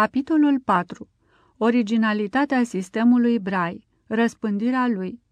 Capitolul 4. Originalitatea sistemului Brai. Răspândirea lui.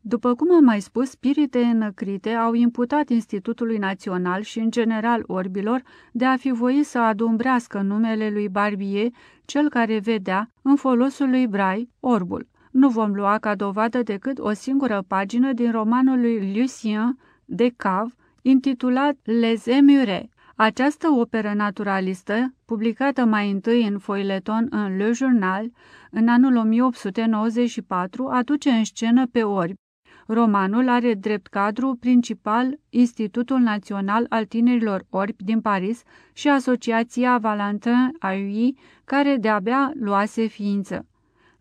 După cum am mai spus, spirite înăcrite au imputat Institutului Național și în general orbilor de a fi voit să adumbrească numele lui Barbier, cel care vedea, în folosul lui Brai, orbul. Nu vom lua ca dovadă decât o singură pagină din romanul lui Lucien de Cave, intitulat Les Émurés, această operă naturalistă, publicată mai întâi în foileton în Le Journal, în anul 1894, aduce în scenă pe orbi. Romanul are drept cadru principal Institutul Național al Tinerilor Orbi din Paris și Asociația Valentin Aui, care de-abia luase ființă.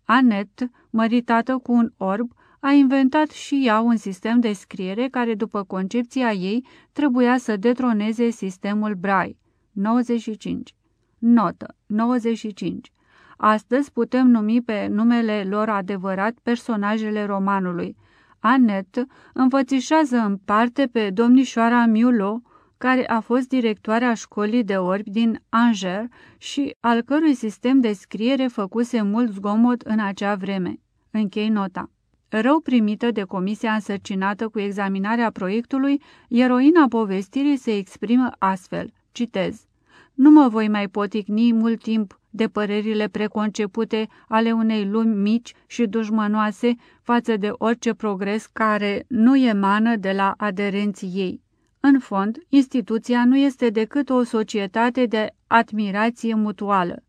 Annette, măritată cu un orb, a inventat și ea un sistem de scriere care, după concepția ei, trebuia să detroneze sistemul Braille. 95. Notă. 95. Astăzi putem numi pe numele lor adevărat personajele romanului. Annette înfățișează în parte pe domnișoara Miulo, care a fost directoarea școlii de orbi din Angers și al cărui sistem de scriere făcuse mult zgomot în acea vreme. Închei nota. Rău primită de comisia însărcinată cu examinarea proiectului, eroina povestirii se exprimă astfel, citez, Nu mă voi mai poticni mult timp de părerile preconcepute ale unei lumi mici și dușmănoase față de orice progres care nu emană de la aderenții ei. În fond, instituția nu este decât o societate de admirație mutuală.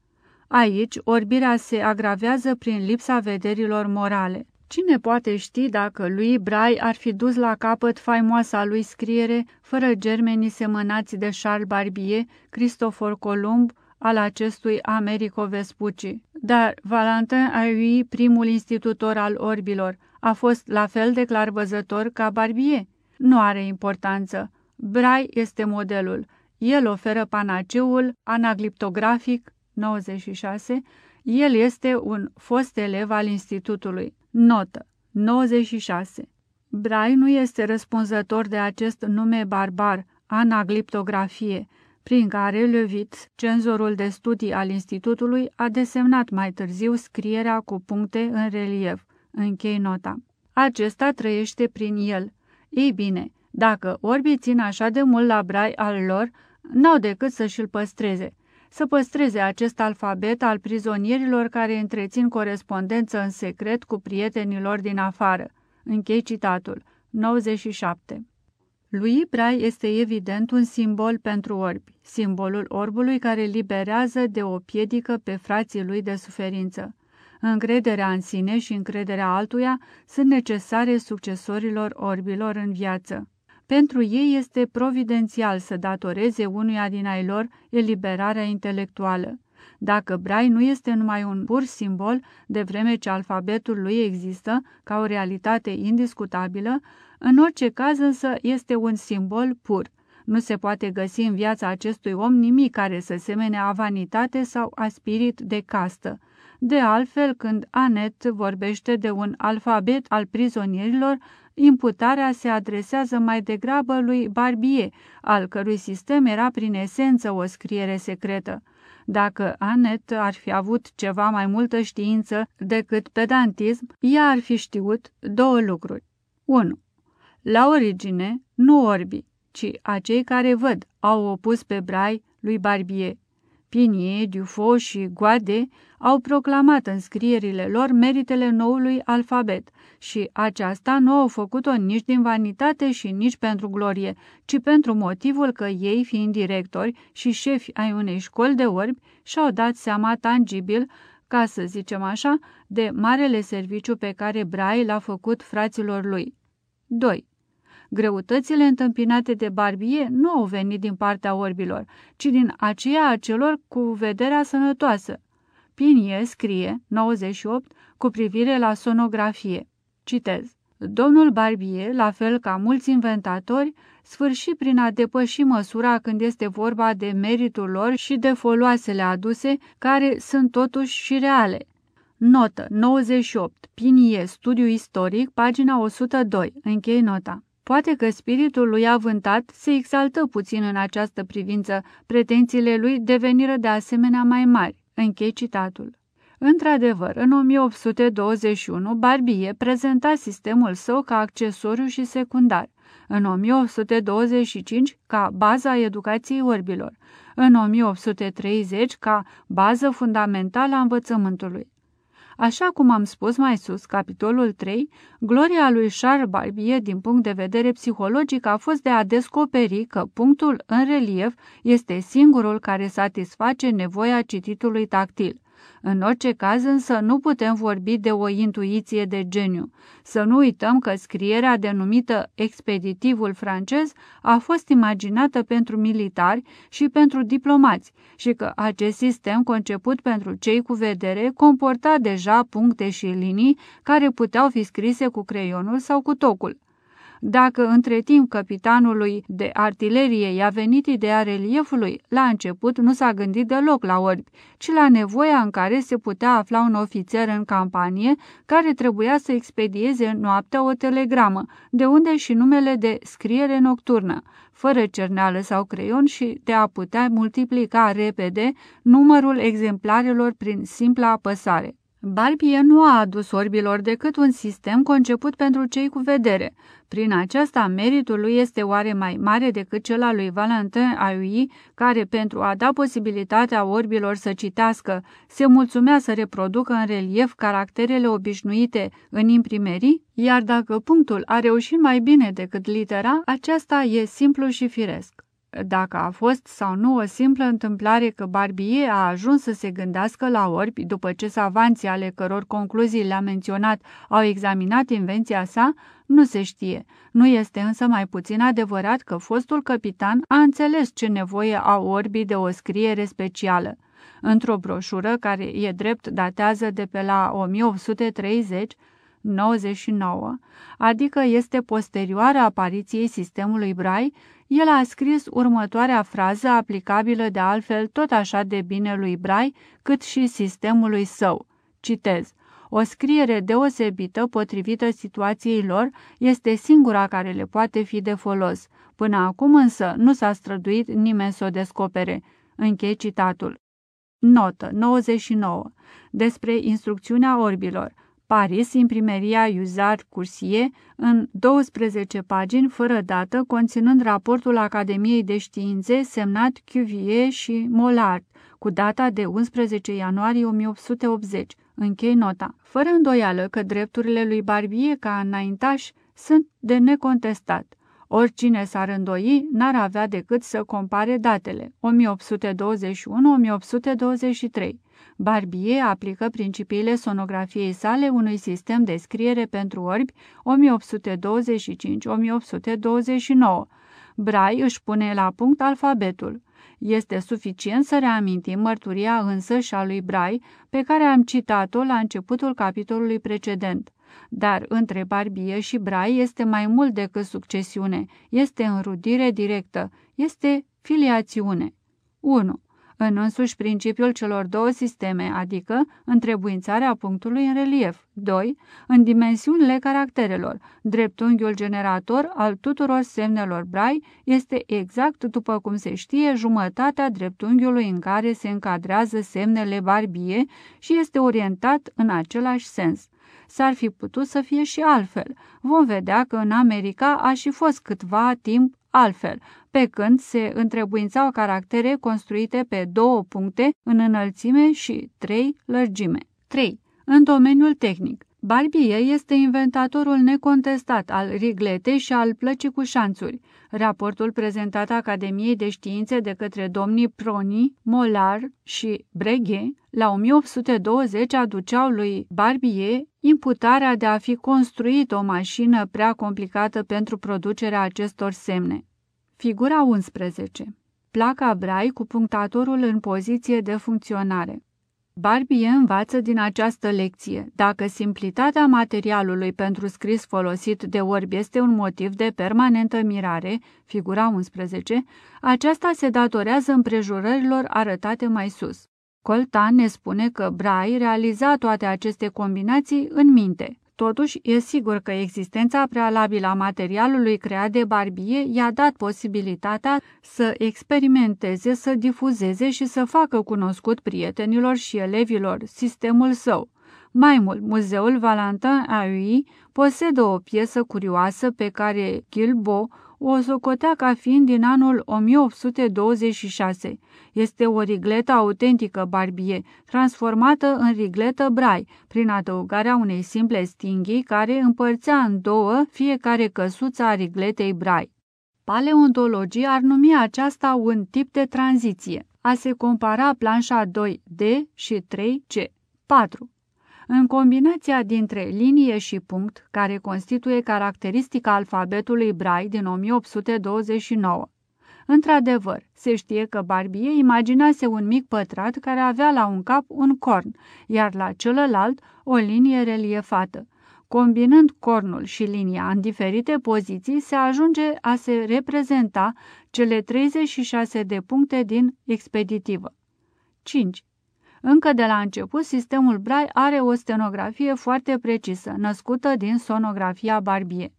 Aici, orbirea se agravează prin lipsa vederilor morale. Cine poate ști dacă lui Brai ar fi dus la capăt faimoasa lui scriere, fără germenii semănați de Charles Barbier, Cristofor Columb, al acestui Americo Vespucci. Dar Valentin Ayui, primul institutor al orbilor, a fost la fel de clarvăzător ca Barbier. Nu are importanță. Brai este modelul. El oferă panaceul anagliptografic 96. El este un fost elev al institutului. Notă 96. Brai nu este răspunzător de acest nume barbar, anagliptografie, prin care Levit, cenzorul de studii al institutului, a desemnat mai târziu scrierea cu puncte în relief. Închei nota. Acesta trăiește prin el. Ei bine, dacă orbiți țin așa de mult la brai al lor, n-au decât să și-l păstreze să păstreze acest alfabet al prizonierilor care întrețin corespondență în secret cu prietenilor din afară. Închei citatul. 97. Lui Brai este evident un simbol pentru orbi, simbolul orbului care liberează de o piedică pe frații lui de suferință. Încrederea în sine și încrederea altuia sunt necesare succesorilor orbilor în viață. Pentru ei este providențial să datoreze unuia din ai lor eliberarea intelectuală. Dacă Brai nu este numai un pur simbol, de vreme ce alfabetul lui există ca o realitate indiscutabilă, în orice caz însă este un simbol pur. Nu se poate găsi în viața acestui om nimic care să semene a vanitate sau a spirit de castă. De altfel, când Anet vorbește de un alfabet al prizonierilor, imputarea se adresează mai degrabă lui Barbier, al cărui sistem era prin esență o scriere secretă. Dacă Anet ar fi avut ceva mai multă știință decât pedantism, ea ar fi știut două lucruri. 1. La origine, nu orbii, ci acei care văd au opus pe brai lui Barbier. Pinier, Dufaux și Guade au proclamat în scrierile lor meritele noului alfabet și aceasta nu au făcut-o nici din vanitate și nici pentru glorie, ci pentru motivul că ei, fiind directori și șefi ai unei școli de orbi, și-au dat seama tangibil, ca să zicem așa, de marele serviciu pe care Brai l-a făcut fraților lui. 2. Greutățile întâmpinate de Barbie nu au venit din partea orbilor, ci din aceea a celor cu vederea sănătoasă. Pinie scrie, 98, cu privire la sonografie. Citez. Domnul Barbier, la fel ca mulți inventatori, sfârși prin a depăși măsura când este vorba de meritul lor și de foloasele aduse, care sunt totuși și reale. Notă 98. Pinie, studiu istoric, pagina 102. Închei nota. Poate că spiritul lui avântat se exaltă puțin în această privință, pretențiile lui deveniră de asemenea mai mari. Închei citatul. Într-adevăr, în 1821, Barbie prezenta sistemul său ca accesoriu și secundar, în 1825 ca baza educației orbilor, în 1830 ca bază fundamentală a învățământului. Așa cum am spus mai sus, capitolul 3, gloria lui Charles Barbier din punct de vedere psihologic a fost de a descoperi că punctul în relief este singurul care satisface nevoia cititului tactil. În orice caz însă nu putem vorbi de o intuiție de geniu. Să nu uităm că scrierea denumită expeditivul francez a fost imaginată pentru militari și pentru diplomați și că acest sistem conceput pentru cei cu vedere comporta deja puncte și linii care puteau fi scrise cu creionul sau cu tocul. Dacă între timp capitanului de artilerie i-a venit ideea reliefului, la început nu s-a gândit deloc la orbi, ci la nevoia în care se putea afla un ofițer în campanie care trebuia să expedieze noaptea o telegramă, de unde și numele de scriere nocturnă, fără cerneală sau creion și de a putea multiplica repede numărul exemplarelor prin simpla apăsare. Barbie nu a adus orbilor decât un sistem conceput pentru cei cu vedere. Prin aceasta, meritul lui este oare mai mare decât cel al lui Valentin Ayui, care, pentru a da posibilitatea orbilor să citească, se mulțumea să reproducă în relief caracterele obișnuite în imprimerii? Iar dacă punctul a reușit mai bine decât litera, aceasta e simplu și firesc. Dacă a fost sau nu o simplă întâmplare că Barbie a ajuns să se gândească la orbi după ce savanții ale căror concluzii le-a menționat au examinat invenția sa, nu se știe. Nu este însă mai puțin adevărat că fostul capitan a înțeles ce nevoie au orbii de o scriere specială. Într-o broșură care e drept datează de pe la 1830, 99, adică este posterioară apariției sistemului Braille, el a scris următoarea frază aplicabilă de altfel tot așa de bine lui Brai cât și sistemului său. Citez. O scriere deosebită, potrivită situației lor, este singura care le poate fi de folos. Până acum însă nu s-a străduit nimeni să o descopere. Închei citatul. Notă 99. Despre instrucțiunea orbilor. Paris, imprimeria Iuzar Cursie, în 12 pagini fără dată, conținând raportul Academiei de Științe semnat Cuvier și Mollard, cu data de 11 ianuarie 1880. Închei nota. Fără îndoială că drepturile lui Barbie ca înaintaș sunt de necontestat. Oricine s-ar îndoi, n-ar avea decât să compare datele 1821-1823. Barbier aplică principiile sonografiei sale unui sistem de scriere pentru orbi 1825-1829. Brai își pune la punct alfabetul. Este suficient să reamintim mărturia însă și a lui Brai, pe care am citat-o la începutul capitolului precedent. Dar între Barbie și Brai este mai mult decât succesiune, este înrudire directă, este filiațiune. 1 în însuși principiul celor două sisteme, adică întrebuințarea punctului în relief. 2. În dimensiunile caracterelor. Dreptunghiul generator al tuturor semnelor brai este exact, după cum se știe, jumătatea dreptunghiului în care se încadrează semnele barbie și este orientat în același sens s-ar fi putut să fie și altfel. Vom vedea că în America a și fost câtva timp altfel, pe când se întrebuințau caractere construite pe două puncte în înălțime și trei lărgime. 3. În domeniul tehnic. Barbie este inventatorul necontestat al rigletei și al plăcii cu șanțuri. Raportul prezentat Academiei de Științe de către domnii Proni, Molar și Breguet la 1820 aduceau lui Barbier imputarea de a fi construit o mașină prea complicată pentru producerea acestor semne. Figura 11. Placa Brai cu punctatorul în poziție de funcționare. Barbie învață din această lecție. Dacă simplitatea materialului pentru scris folosit de orbi este un motiv de permanentă mirare, figura 11, aceasta se datorează împrejurărilor arătate mai sus. Coltan ne spune că Brai realiza toate aceste combinații în minte. Totuși, e sigur că existența prealabilă a materialului creat de Barbie i-a dat posibilitatea să experimenteze, să difuzeze și să facă cunoscut prietenilor și elevilor sistemul său. Mai mult, Muzeul Valentin Aui posedă o piesă curioasă pe care Gilbo o socotea ca fiind din anul 1826. Este o rigletă autentică Barbie, transformată în rigletă Brai, prin adăugarea unei simple stinghii care împărțea în două fiecare căsuță a rigletei Brai. Paleontologii ar numi aceasta un tip de tranziție, a se compara planșa 2D și 3C. 4. În combinația dintre linie și punct, care constituie caracteristica alfabetului Braille din 1829. Într-adevăr, se știe că Barbie imaginase un mic pătrat care avea la un cap un corn, iar la celălalt o linie reliefată. Combinând cornul și linia în diferite poziții, se ajunge a se reprezenta cele 36 de puncte din expeditivă. 5. Încă de la început, sistemul Braille are o stenografie foarte precisă, născută din sonografia Barbie.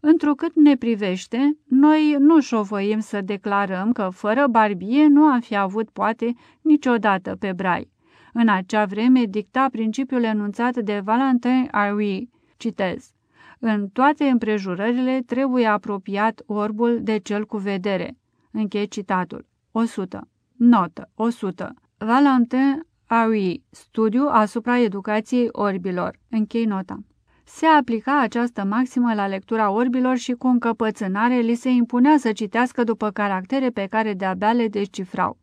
Întrucât ne privește, noi nu șovăim să declarăm că fără Barbie nu am fi avut poate niciodată pe Braille. În acea vreme dicta principiul enunțat de Valentin Arui, citez, În toate împrejurările trebuie apropiat orbul de cel cu vedere. Închei citatul. 100. Notă. 100. Valentin AUI, studiu asupra educației orbilor. Închei nota. Se aplica această maximă la lectura orbilor și cu încăpățânare li se impunea să citească după caractere pe care de-abia le descifrau.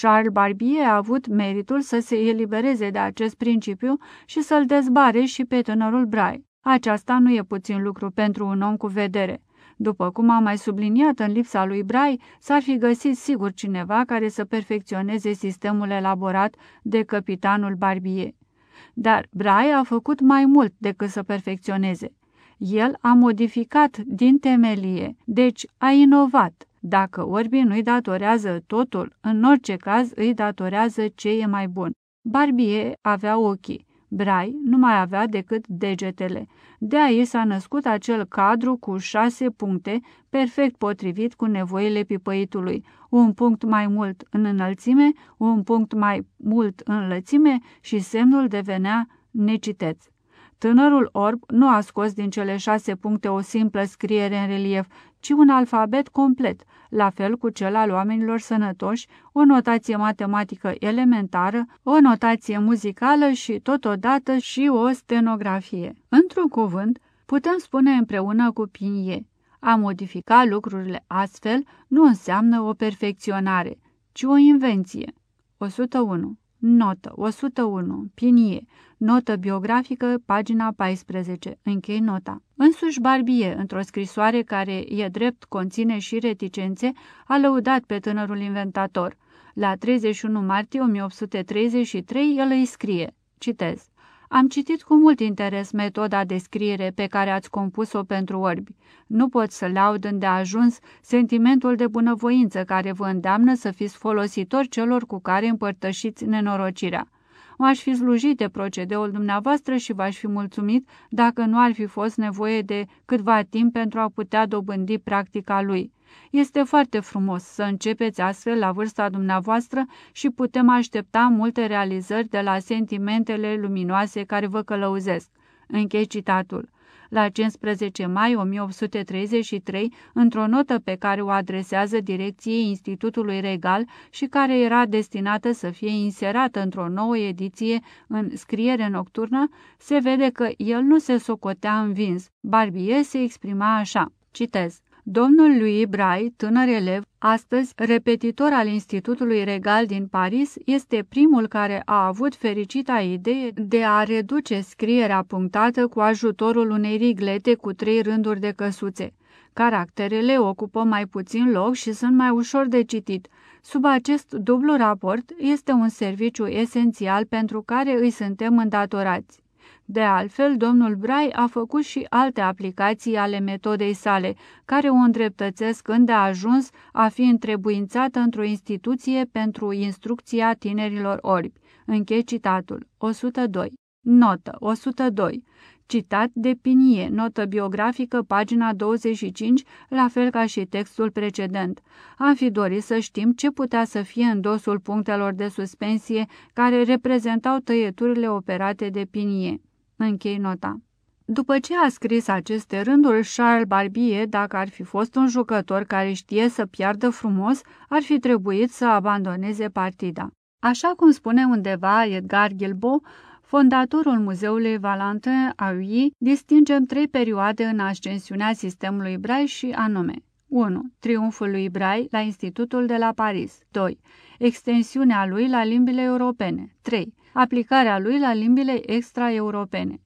Charles Barbier a avut meritul să se elibereze de acest principiu și să-l dezbare și pe tânărul Brai. Aceasta nu e puțin lucru pentru un om cu vedere. După cum am mai subliniat în lipsa lui Brai, s-ar fi găsit sigur cineva care să perfecționeze sistemul elaborat de capitanul Barbier. Dar Brai a făcut mai mult decât să perfecționeze. El a modificat din temelie, deci a inovat. Dacă orbii nu-i datorează totul, în orice caz îi datorează ce e mai bun. Barbier avea ochii, Brai nu mai avea decât degetele. De aici s-a născut acel cadru cu șase puncte, perfect potrivit cu nevoile pipăitului. Un punct mai mult în înălțime, un punct mai mult în lățime și semnul devenea neciteț. Tânărul orb nu a scos din cele șase puncte o simplă scriere în relief, ci un alfabet complet, la fel cu cel al oamenilor sănătoși, o notație matematică elementară, o notație muzicală și totodată și o stenografie. Într-un cuvânt, putem spune împreună cu Pinie, a modifica lucrurile astfel nu înseamnă o perfecționare, ci o invenție. 101. Notă 101. Pinie. Notă biografică, pagina 14. Închei nota. Însuși Barbie, într-o scrisoare care, e drept, conține și reticențe, a lăudat pe tânărul inventator. La 31 martie 1833 el îi scrie, citez, am citit cu mult interes metoda de scriere pe care ați compus-o pentru orbi. Nu pot să laud îndeajuns sentimentul de bunăvoință care vă îndeamnă să fiți folositori celor cu care împărtășiți nenorocirea. M-aș fi slujit de procedeul dumneavoastră și v-aș fi mulțumit dacă nu ar fi fost nevoie de câtva timp pentru a putea dobândi practica lui. Este foarte frumos să începeți astfel la vârsta dumneavoastră și putem aștepta multe realizări de la sentimentele luminoase care vă călăuzesc. Închei citatul. La 15 mai 1833, într-o notă pe care o adresează direcției Institutului Regal și care era destinată să fie inserată într-o nouă ediție în scriere nocturnă, se vede că el nu se socotea învins. Barbier se exprima așa, citez, Domnul lui Brai, tânăr elev, astăzi repetitor al Institutului Regal din Paris, este primul care a avut fericita idee de a reduce scrierea punctată cu ajutorul unei riglete cu trei rânduri de căsuțe. Caracterele ocupă mai puțin loc și sunt mai ușor de citit. Sub acest dublu raport este un serviciu esențial pentru care îi suntem îndatorați. De altfel, domnul Brai a făcut și alte aplicații ale metodei sale, care o îndreptățesc ajuns a fi întrebuințată într-o instituție pentru instrucția tinerilor orbi. Închei citatul. 102. Notă. 102. citat de Pinie, notă biografică, pagina 25, la fel ca și textul precedent. Am fi dorit să știm ce putea să fie în dosul punctelor de suspensie care reprezentau tăieturile operate de Pinie. Închei nota. După ce a scris aceste rânduri, Charles Barbier, dacă ar fi fost un jucător care știe să piardă frumos, ar fi trebuit să abandoneze partida. Așa cum spune undeva Edgar Gilbo, fondatorul Muzeului Valentin Aui, distingem trei perioade în ascensiunea sistemului Braille și anume 1. Triumful lui Braille la Institutul de la Paris 2. Extensiunea lui la limbile europene 3. Aplicarea lui la limbile extraeuropene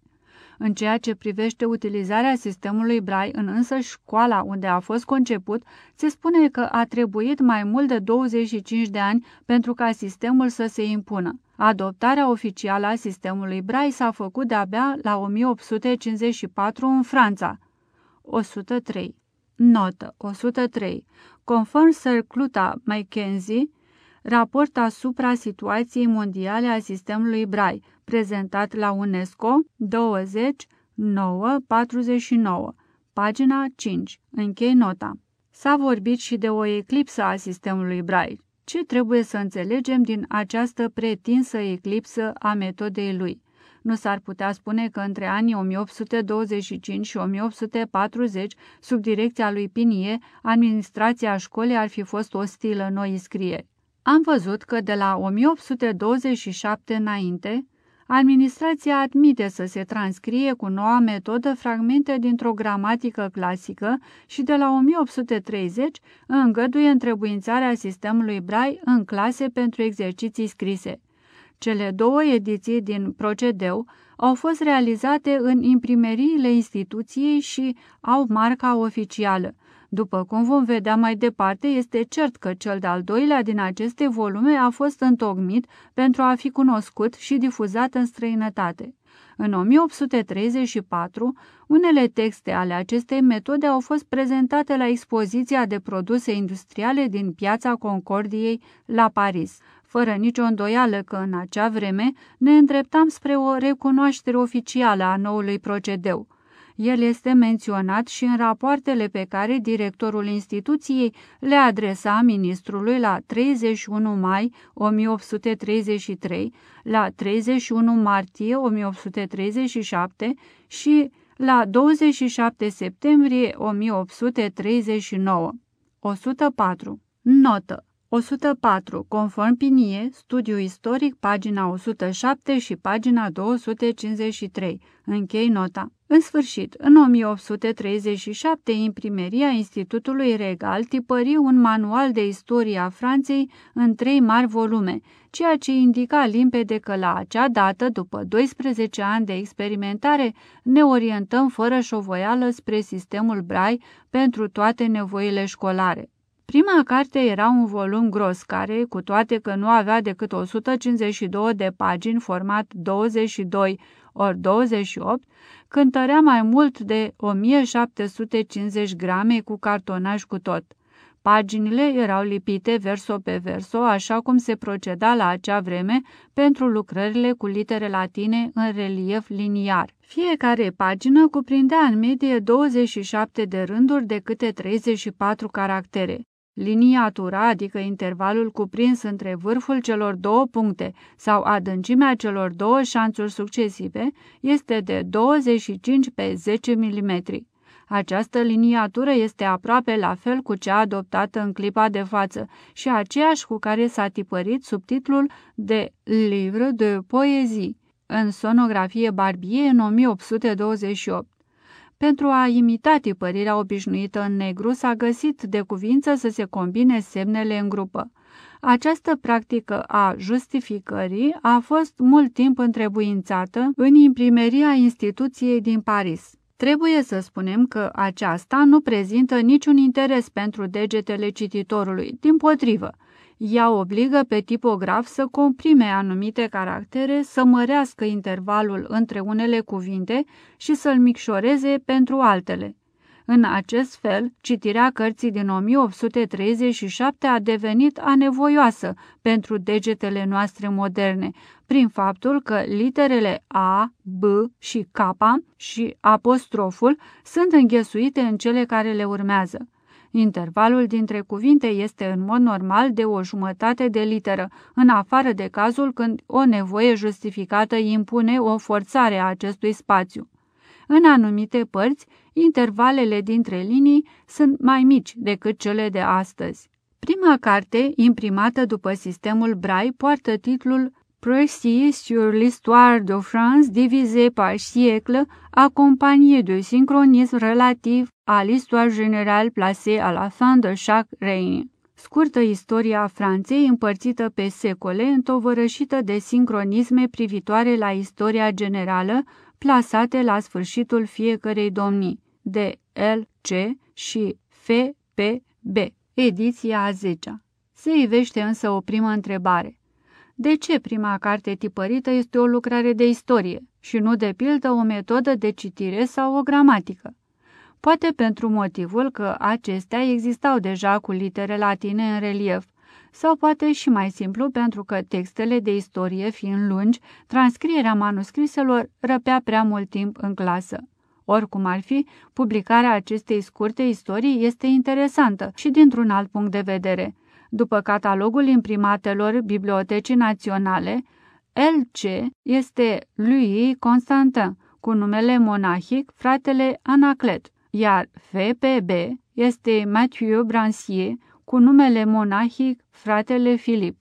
în ceea ce privește utilizarea sistemului Braille în însă școala unde a fost conceput, se spune că a trebuit mai mult de 25 de ani pentru ca sistemul să se impună. Adoptarea oficială a sistemului Braille s-a făcut de-abia la 1854 în Franța. 103. Notă 103. Conform Sir Cluta Mackenzie, raport asupra situației mondiale a sistemului Braille, prezentat la UNESCO 20 949, pagina 5. Închei nota. S-a vorbit și de o eclipsă a sistemului Braille. Ce trebuie să înțelegem din această pretinsă eclipsă a metodei lui? Nu s-ar putea spune că între anii 1825 și 1840, sub direcția lui Pinie, administrația școlii ar fi fost ostilă noi scrieri. Am văzut că de la 1827 înainte, administrația admite să se transcrie cu noua metodă fragmente dintr-o gramatică clasică și de la 1830 îngăduie întrebuințarea sistemului Braille în clase pentru exerciții scrise. Cele două ediții din procedeu au fost realizate în imprimeriile instituției și au marca oficială. După cum vom vedea mai departe, este cert că cel de-al doilea din aceste volume a fost întocmit pentru a fi cunoscut și difuzat în străinătate. În 1834, unele texte ale acestei metode au fost prezentate la expoziția de produse industriale din piața Concordiei la Paris, fără nicio îndoială că în acea vreme ne îndreptam spre o recunoaștere oficială a noului procedeu. El este menționat și în rapoartele pe care directorul instituției le adresa ministrului la 31 mai 1833, la 31 martie 1837 și la 27 septembrie 1839. 104. Notă 104. Conform Pinie, studiu istoric, pagina 107 și pagina 253. Închei nota. În sfârșit, în 1837, imprimeria Institutului Regal tipări un manual de istorie a Franței în trei mari volume, ceea ce indica limpede că la acea dată, după 12 ani de experimentare, ne orientăm fără șovoială spre sistemul Braille pentru toate nevoile școlare. Prima carte era un volum gros care, cu toate că nu avea decât 152 de pagini format 22 ori 28, cântărea mai mult de 1750 grame cu cartonaj cu tot. Paginile erau lipite verso pe verso, așa cum se proceda la acea vreme pentru lucrările cu litere latine în relief liniar. Fiecare pagină cuprindea în medie 27 de rânduri de câte 34 caractere. Liniatura, adică intervalul cuprins între vârful celor două puncte sau adâncimea celor două șanțuri succesive, este de 25 pe 10 mm. Această liniatură este aproape la fel cu cea adoptată în clipa de față și aceeași cu care s-a tipărit subtitlul de Livre de poezie în sonografie Barbier în 1828. Pentru a imita tipărirea obișnuită în negru, s-a găsit de cuvință să se combine semnele în grupă. Această practică a justificării a fost mult timp întrebuințată în imprimeria instituției din Paris. Trebuie să spunem că aceasta nu prezintă niciun interes pentru degetele cititorului, din potrivă, ea obligă pe tipograf să comprime anumite caractere, să mărească intervalul între unele cuvinte și să-l micșoreze pentru altele. În acest fel, citirea cărții din 1837 a devenit anevoioasă pentru degetele noastre moderne, prin faptul că literele A, B și K și apostroful sunt înghesuite în cele care le urmează. Intervalul dintre cuvinte este în mod normal de o jumătate de literă, în afară de cazul când o nevoie justificată impune o forțare a acestui spațiu. În anumite părți, intervalele dintre linii sunt mai mici decât cele de astăzi. Prima carte, imprimată după sistemul Braille, poartă titlul Précis sur l'histoire de France divisée par siècle, accompagné de synchronisme relatif à l'histoire générale placée à la fin de chaque règne. Scurtă istoria Franței împărțită pe secole, întovărășită de sincronisme privitoare la istoria generală, plasate la sfârșitul fiecărei domnii, de L. C. și F. P. B. Ediția a 10 Se ivește însă o primă întrebare. De ce prima carte tipărită este o lucrare de istorie și nu de pildă o metodă de citire sau o gramatică? Poate pentru motivul că acestea existau deja cu litere latine în relief, sau poate și mai simplu pentru că textele de istorie fiind lungi, transcrierea manuscriselor răpea prea mult timp în clasă. Oricum ar fi, publicarea acestei scurte istorii este interesantă și dintr-un alt punct de vedere. După catalogul imprimatelor Bibliotecii Naționale, LC este lui Constantin, cu numele monahic fratele Anaclet, iar FPB este Mathieu Brancier, cu numele monahic fratele Filip.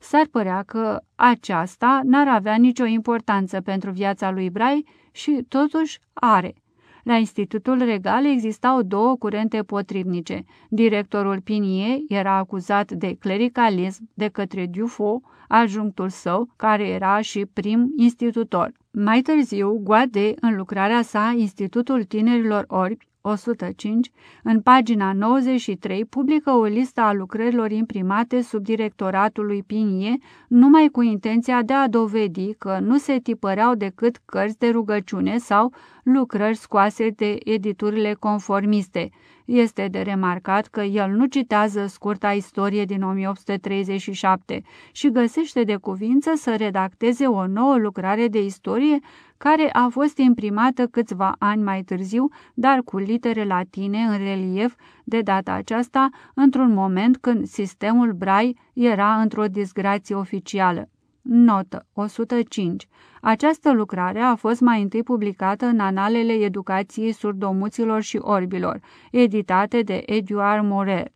S-ar părea că aceasta n-ar avea nicio importanță pentru viața lui Brai și totuși are. La Institutul Regal existau două curente potrivnice. Directorul Pinie era acuzat de clericalism de către Dufo, adjunctul său, care era și prim institutor. Mai târziu, Guade, în lucrarea sa Institutul Tinerilor Orbi, 105, în pagina 93, publică o listă a lucrărilor imprimate sub directoratul lui Pinie, numai cu intenția de a dovedi că nu se tipăreau decât cărți de rugăciune sau lucrări scoase de editurile conformiste. Este de remarcat că el nu citează scurta istorie din 1837 și găsește de cuvință să redacteze o nouă lucrare de istorie care a fost imprimată câțiva ani mai târziu, dar cu litere latine în relief, de data aceasta într-un moment când sistemul Brai era într-o disgrație oficială. Notă 105. Această lucrare a fost mai întâi publicată în Analele Educației Surdomuților și Orbilor, editate de Eduard Morel.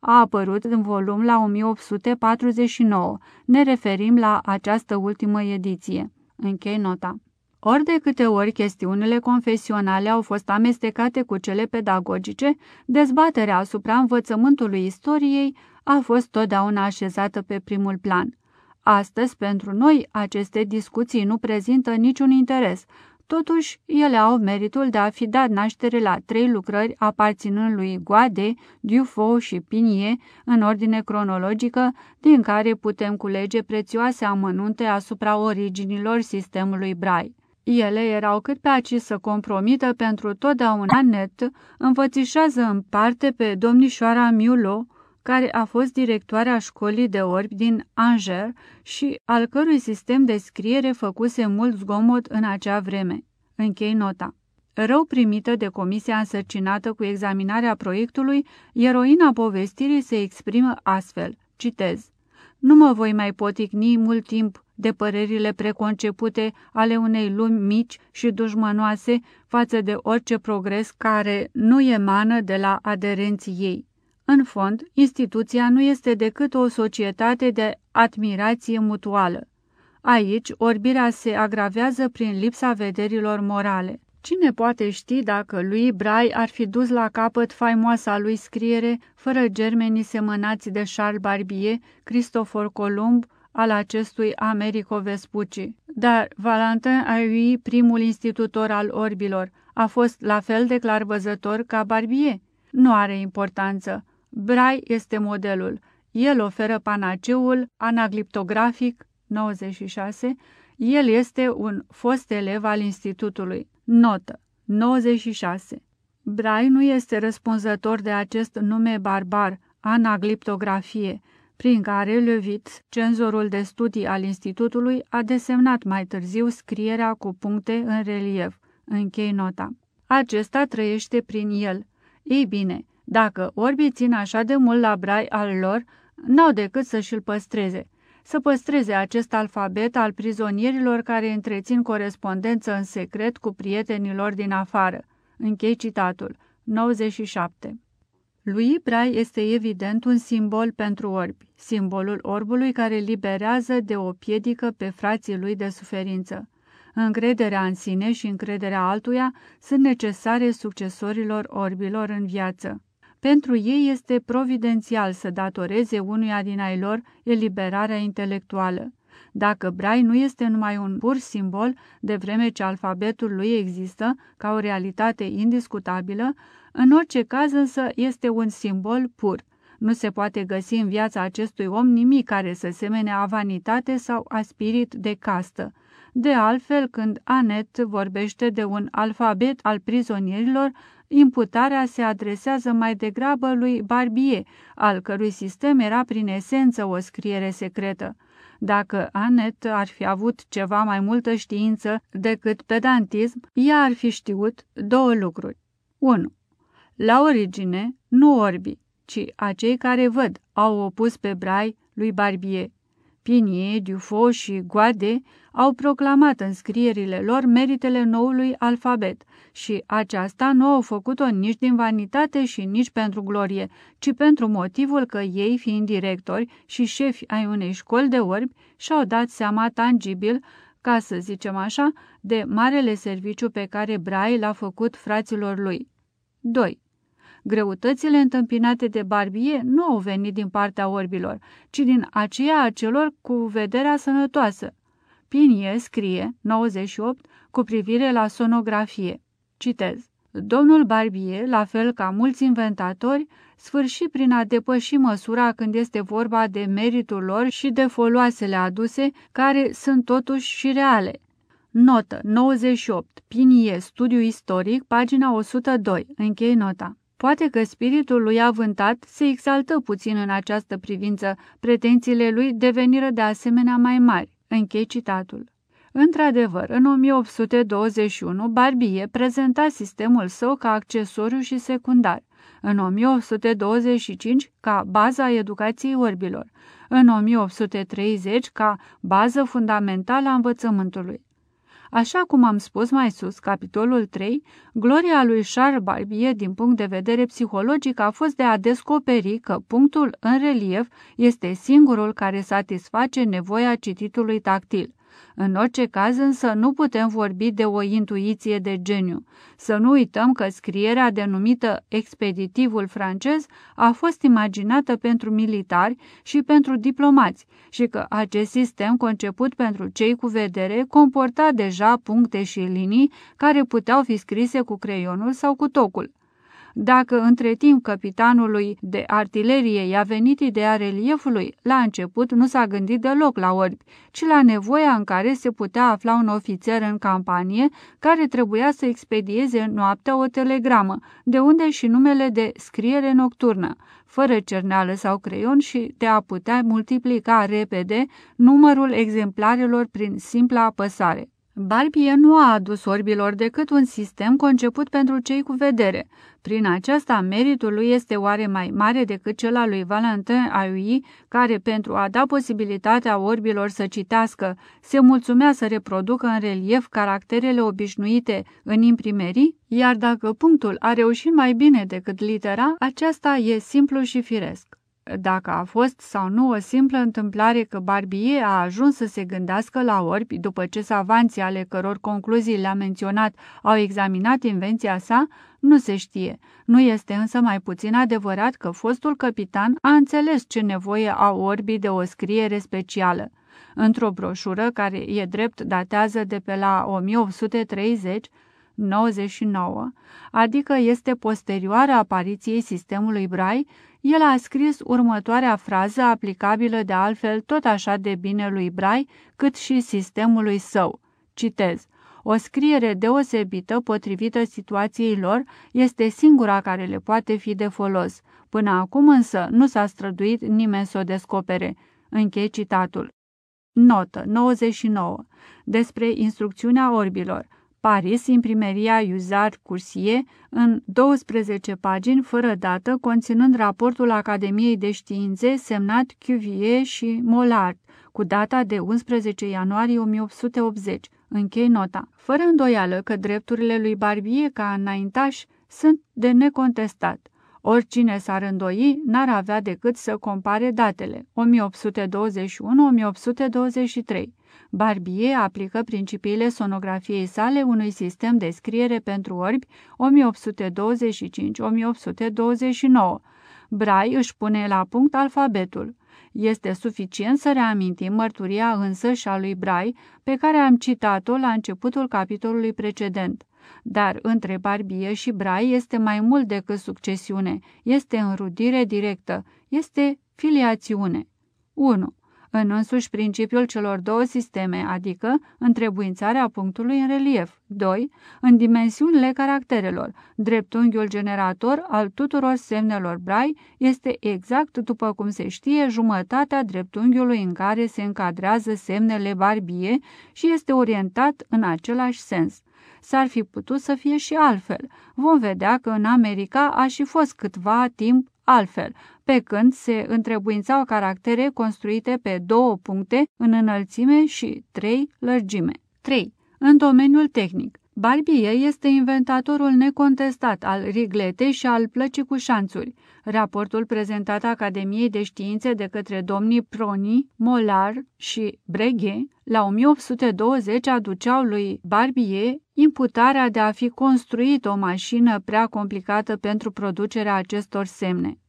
A apărut în volum la 1849. Ne referim la această ultimă ediție. Închei nota. Ori de câte ori chestiunile confesionale au fost amestecate cu cele pedagogice, dezbaterea asupra învățământului istoriei a fost totdeauna așezată pe primul plan. Astăzi, pentru noi, aceste discuții nu prezintă niciun interes, totuși ele au meritul de a fi dat naștere la trei lucrări aparținând lui Guade, Dufo și Pinie, în ordine cronologică, din care putem culege prețioase amănunte asupra originilor sistemului Braille. Ele erau cât pe aci să compromită pentru totdeauna net, înfățișează în parte pe domnișoara Miulo, care a fost directoarea școlii de orbi din Angers și al cărui sistem de scriere făcuse mult zgomot în acea vreme. Închei nota. Rău primită de comisia însărcinată cu examinarea proiectului, eroina povestirii se exprimă astfel. Citez. Nu mă voi mai poticni mult timp de părerile preconcepute ale unei lumi mici și dușmănoase față de orice progres care nu emană de la aderenții ei. În fond, instituția nu este decât o societate de admirație mutuală. Aici, orbirea se agravează prin lipsa vederilor morale. Cine poate ști dacă lui Brai ar fi dus la capăt faimoasa lui scriere, fără germenii semănați de Charles Barbier, Cristofor Columb, al acestui Americo Vespucci. Dar Valentin Ayui, primul institutor al orbilor, a fost la fel de clarvăzător ca Barbier. Nu are importanță. Brai este modelul. El oferă panaceul anagliptografic 96. El este un fost elev al institutului. Notă 96. Brai nu este răspunzător de acest nume barbar, anagliptografie, prin care Levit, cenzorul de studii al institutului, a desemnat mai târziu scrierea cu puncte în relief. Închei nota. Acesta trăiește prin el. Ei bine, dacă orbii țin așa de mult la brai al lor, n-au decât să și-l păstreze. Să păstreze acest alfabet al prizonierilor care întrețin corespondență în secret cu prietenii lor din afară. Închei citatul. 97. Lui Brai este evident un simbol pentru orbi, simbolul orbului care liberează de o piedică pe frații lui de suferință. Încrederea în sine și încrederea altuia sunt necesare succesorilor orbilor în viață. Pentru ei este providențial să datoreze unuia din ai lor eliberarea intelectuală. Dacă Brai nu este numai un pur simbol, de vreme ce alfabetul lui există ca o realitate indiscutabilă, în orice caz însă este un simbol pur. Nu se poate găsi în viața acestui om nimic care să semene a vanitate sau a spirit de castă. De altfel, când Anet vorbește de un alfabet al prizonierilor, imputarea se adresează mai degrabă lui Barbie, al cărui sistem era prin esență o scriere secretă. Dacă Anet ar fi avut ceva mai multă știință decât pedantism, ea ar fi știut două lucruri. 1. La origine, nu orbii, ci acei care văd au opus pe brai lui Barbie. Pinie, Dufo și Guade au proclamat în scrierile lor meritele noului alfabet și aceasta nu au făcut-o nici din vanitate și nici pentru glorie, ci pentru motivul că ei, fiind directori și șefi ai unei școli de orbi, și-au dat seama tangibil, ca să zicem așa, de marele serviciu pe care Brai l-a făcut fraților lui. 2. Greutățile întâmpinate de Barbie nu au venit din partea orbilor, ci din aceea a celor cu vederea sănătoasă. Pinie scrie, 98, cu privire la sonografie. Citez. Domnul Barbie, la fel ca mulți inventatori, sfârși prin a depăși măsura când este vorba de meritul lor și de foloasele aduse, care sunt totuși și reale. Notă 98. Pinie, studiu istoric, pagina 102. Închei nota. Poate că spiritul lui avântat se exaltă puțin în această privință, pretențiile lui deveniră de asemenea mai mari. Închei citatul. Într-adevăr, în 1821, Barbie prezenta sistemul său ca accesoriu și secundar, în 1825 ca baza educației orbilor, în 1830 ca bază fundamentală a învățământului. Așa cum am spus mai sus, capitolul 3, gloria lui Charles Barbier din punct de vedere psihologic a fost de a descoperi că punctul în relief este singurul care satisface nevoia cititului tactil. În orice caz însă nu putem vorbi de o intuiție de geniu. Să nu uităm că scrierea denumită expeditivul francez a fost imaginată pentru militari și pentru diplomați și că acest sistem conceput pentru cei cu vedere comporta deja puncte și linii care puteau fi scrise cu creionul sau cu tocul. Dacă între timp capitanului de artilerie i-a venit ideea reliefului, la început nu s-a gândit deloc la orbi, ci la nevoia în care se putea afla un ofițer în campanie care trebuia să expedieze noaptea o telegramă, de unde și numele de scriere nocturnă, fără cerneală sau creion și de a putea multiplica repede numărul exemplarelor prin simpla apăsare. Barbie nu a adus orbilor decât un sistem conceput pentru cei cu vedere. Prin aceasta, meritul lui este oare mai mare decât cel al lui Valentin Ayui, care, pentru a da posibilitatea orbilor să citească, se mulțumea să reproducă în relief caracterele obișnuite în imprimerii? Iar dacă punctul a reușit mai bine decât litera, aceasta e simplu și firesc. Dacă a fost sau nu o simplă întâmplare că Barbie a ajuns să se gândească la orbi după ce savanții ale căror concluzii le-a menționat au examinat invenția sa, nu se știe. Nu este însă mai puțin adevărat că fostul capitan a înțeles ce nevoie au orbii de o scriere specială. Într-o broșură care e drept datează de pe la 1830, 99, adică este posterioară apariției sistemului Braille, el a scris următoarea frază aplicabilă de altfel tot așa de bine lui Brai cât și sistemului său. Citez. O scriere deosebită, potrivită situației lor, este singura care le poate fi de folos. Până acum însă nu s-a străduit nimeni să o descopere. Închei citatul. Notă 99. Despre instrucțiunea orbilor. Paris, imprimeria Iuzar Cursie, în 12 pagini fără dată, conținând raportul Academiei de Științe semnat Cuvier și Mollard, cu data de 11 ianuarie 1880. Închei nota. Fără îndoială că drepturile lui Barbie ca înaintaș sunt de necontestat. Oricine s-ar îndoi, n-ar avea decât să compare datele 1821-1823. Barbier aplică principiile sonografiei sale unui sistem de scriere pentru orbi 1825-1829. Brai își pune la punct alfabetul. Este suficient să reamintim mărturia însă și a lui Brai, pe care am citat-o la începutul capitolului precedent. Dar între Barbie și Brai este mai mult decât succesiune, este înrudire directă, este filiațiune. 1 în însuși principiul celor două sisteme, adică întrebuințarea punctului în relief. 2. În dimensiunile caracterelor. Dreptunghiul generator al tuturor semnelor brai este exact, după cum se știe, jumătatea dreptunghiului în care se încadrează semnele barbie și este orientat în același sens s-ar fi putut să fie și altfel. Vom vedea că în America a și fost câtva timp altfel, pe când se întrebuințau caractere construite pe două puncte în înălțime și trei lărgime. 3. În domeniul tehnic, Barbier este inventatorul necontestat al rigletei și al plăcii cu șanțuri. Raportul prezentat Academiei de Științe de către domnii Proni, Molar și Breguet la 1820 aduceau lui Barbier imputarea de a fi construit o mașină prea complicată pentru producerea acestor semne.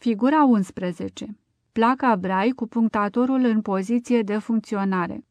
Figura 11. Placa Brai cu punctatorul în poziție de funcționare.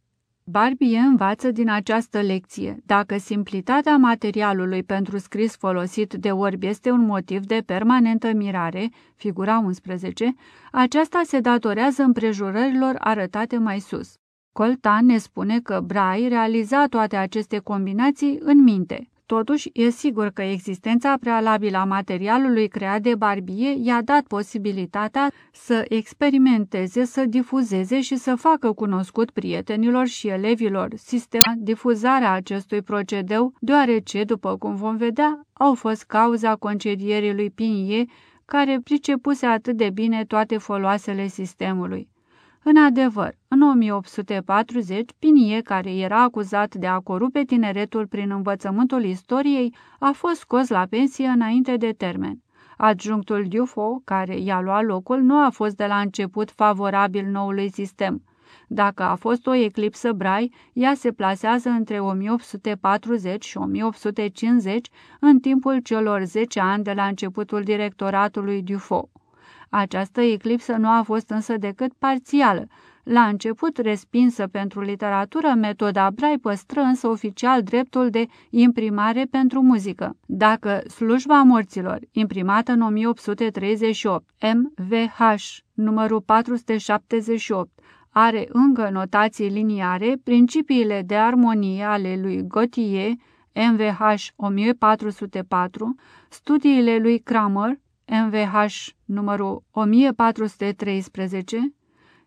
Barbie învață din această lecție. Dacă simplitatea materialului pentru scris folosit de orbi este un motiv de permanentă mirare, figura 11, aceasta se datorează împrejurărilor arătate mai sus. Coltan ne spune că Brai realiza toate aceste combinații în minte. Totuși, e sigur că existența prealabilă a materialului creat de Barbie i-a dat posibilitatea să experimenteze, să difuzeze și să facă cunoscut prietenilor și elevilor sistema difuzarea acestui procedeu, deoarece, după cum vom vedea, au fost cauza concedierii lui Pinie, care pricepuse atât de bine toate foloasele sistemului. În adevăr, în 1840, Pinie, care era acuzat de a corupe tineretul prin învățământul istoriei, a fost scos la pensie înainte de termen. Adjunctul Dufo, care i-a luat locul, nu a fost de la început favorabil noului sistem. Dacă a fost o eclipsă Brai, ea se plasează între 1840 și 1850, în timpul celor 10 ani de la începutul directoratului Dufo. Această eclipsă nu a fost însă decât parțială. La început respinsă pentru literatură, metoda Brai păstră însă oficial dreptul de imprimare pentru muzică. Dacă slujba morților, imprimată în 1838, MVH, numărul 478, are încă notații liniare, principiile de armonie ale lui Gautier, MVH 1404, studiile lui Kramer, MVH numărul 1413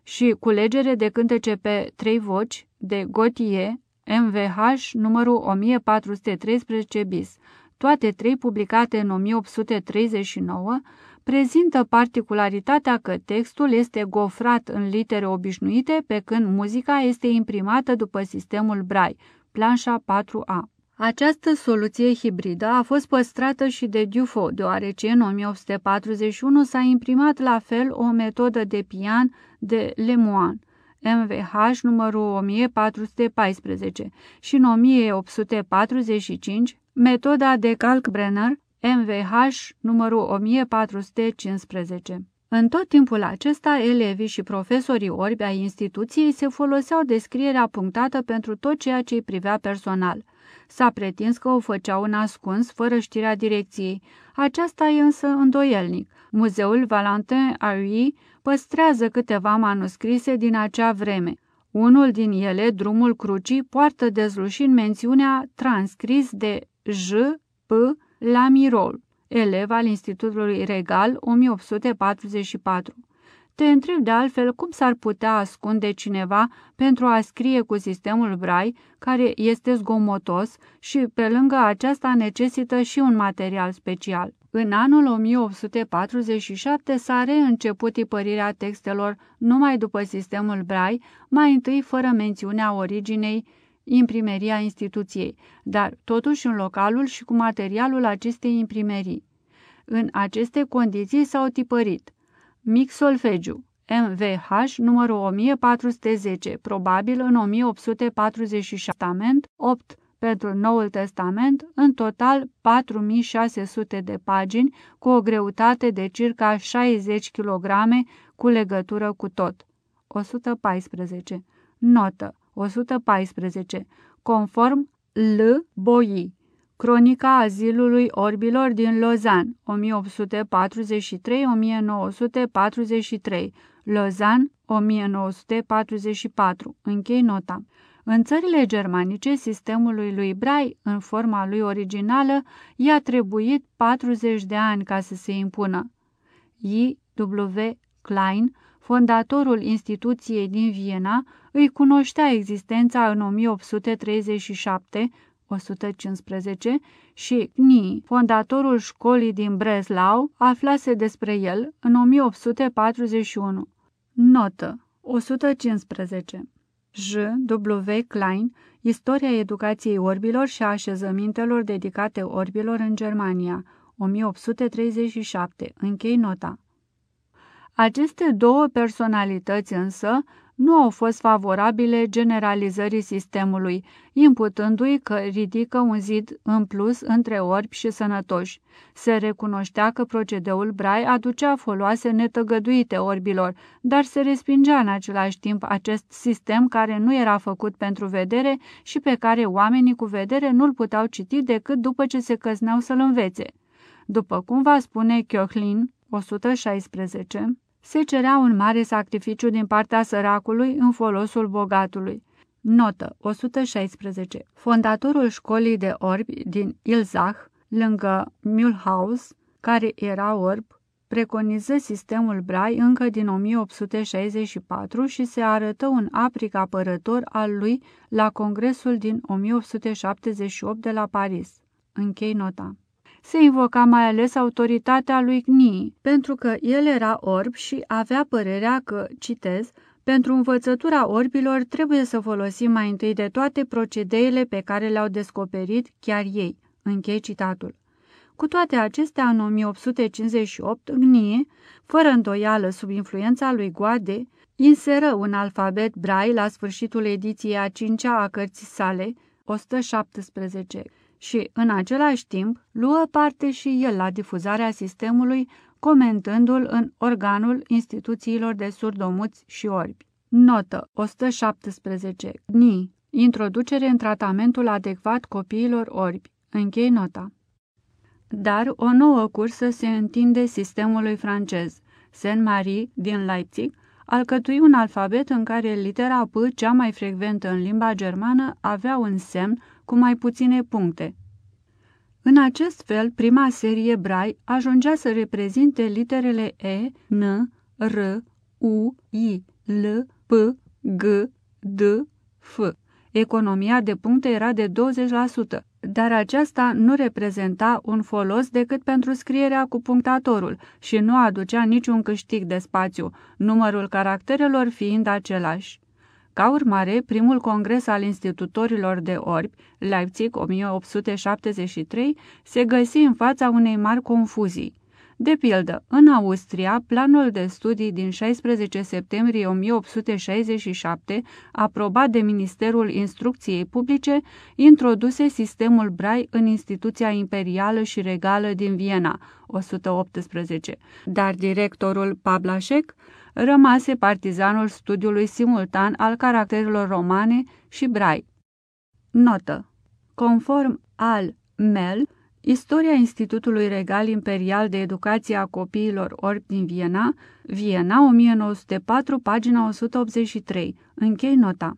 și culegere de cântece pe trei voci de Gotie, MVH numărul 1413 bis, toate trei publicate în 1839, prezintă particularitatea că textul este gofrat în litere obișnuite, pe când muzica este imprimată după sistemul Braille, planșa 4A. Această soluție hibridă a fost păstrată și de Dufo, deoarece în 1841 s-a imprimat la fel o metodă de pian de Lemoine, MVH numărul 1414 și în 1845 metoda de Kalkbrenner MVH numărul 1415. În tot timpul acesta, elevii și profesorii orbi ai instituției se foloseau de scrierea punctată pentru tot ceea ce îi privea personal – S-a pretins că o făceau în ascuns, fără știrea direcției. Aceasta e însă îndoielnic. Muzeul Valentin Arui păstrează câteva manuscrise din acea vreme. Unul din ele, drumul crucii, poartă dezlușind mențiunea transcris de J. P. la Mirol, elev al Institutului Regal 1844. Te întreb de altfel cum s-ar putea ascunde cineva pentru a scrie cu sistemul Brai, care este zgomotos și pe lângă aceasta necesită și un material special. În anul 1847 s-a reînceput tipărirea textelor numai după sistemul Brai, mai întâi fără mențiunea originei imprimeria instituției, dar totuși în localul și cu materialul acestei imprimerii. În aceste condiții s-au tipărit Mic solfegiu, MVH, numărul 1410, probabil în 1847, Testament 8 pentru Noul Testament, în total 4600 de pagini, cu o greutate de circa 60 kg, cu legătură cu tot. 114. Notă 114. Conform L. Boyi. Cronica azilului orbilor din Lozan, 1843-1943, Lozan, 1944. Închei nota. În țările germanice, sistemului lui Brai, în forma lui originală, i-a trebuit 40 de ani ca să se impună. I. W. Klein, fondatorul instituției din Viena, îi cunoștea existența în 1837, 115 și Kni, fondatorul școlii din Breslau, aflase despre el în 1841. Notă 115 J. W. Klein, Istoria educației orbilor și a așezămintelor dedicate orbilor în Germania, 1837. Închei nota. Aceste două personalități însă nu au fost favorabile generalizării sistemului, imputându-i că ridică un zid în plus între orbi și sănătoși. Se recunoștea că procedeul Brai aducea foloase netăgăduite orbilor, dar se respingea în același timp acest sistem care nu era făcut pentru vedere și pe care oamenii cu vedere nu-l puteau citi decât după ce se căzneau să-l învețe. După cum va spune Kiochlin, 116, se cerea un mare sacrificiu din partea săracului în folosul bogatului. Notă 116. Fondatorul școlii de orbi din Ilzach, lângă Mulhouse, care era orb, preconiză sistemul Brai încă din 1864 și se arătă un apric apărător al lui la congresul din 1878 de la Paris. Închei nota se invoca mai ales autoritatea lui Cnii, pentru că el era orb și avea părerea că, citez, pentru învățătura orbilor trebuie să folosim mai întâi de toate procedeele pe care le-au descoperit chiar ei. Închei citatul. Cu toate acestea, în 1858, Gnie, fără îndoială sub influența lui Goade, inseră un alfabet Braille la sfârșitul ediției a cincea a cărții sale, 117, și, în același timp, luă parte și el la difuzarea sistemului, comentându-l în organul instituțiilor de surdomuți și orbi. Notă 117. Ni. Introducere în tratamentul adecvat copiilor orbi. Închei nota. Dar o nouă cursă se întinde sistemului francez. Saint-Marie din Leipzig alcătui un alfabet în care litera P, cea mai frecventă în limba germană, avea un semn cu mai puține puncte. În acest fel, prima serie Brai ajungea să reprezinte literele E, N, R, U, I, L, P, G, D, F. Economia de puncte era de 20%, dar aceasta nu reprezenta un folos decât pentru scrierea cu punctatorul și nu aducea niciun câștig de spațiu, numărul caracterelor fiind același. Ca urmare, primul congres al institutorilor de orbi, Leipzig 1873, se găsi în fața unei mari confuzii. De pildă, în Austria, planul de studii din 16 septembrie 1867, aprobat de Ministerul Instrucției Publice, introduse sistemul Brai în instituția imperială și regală din Viena, 118, dar directorul Pablașec rămase partizanul studiului simultan al caracterelor romane și brai. Notă. Conform al Mel, Istoria Institutului Regal Imperial de Educație a Copiilor Orbi din Viena, Viena, 1904, pagina 183. Închei nota.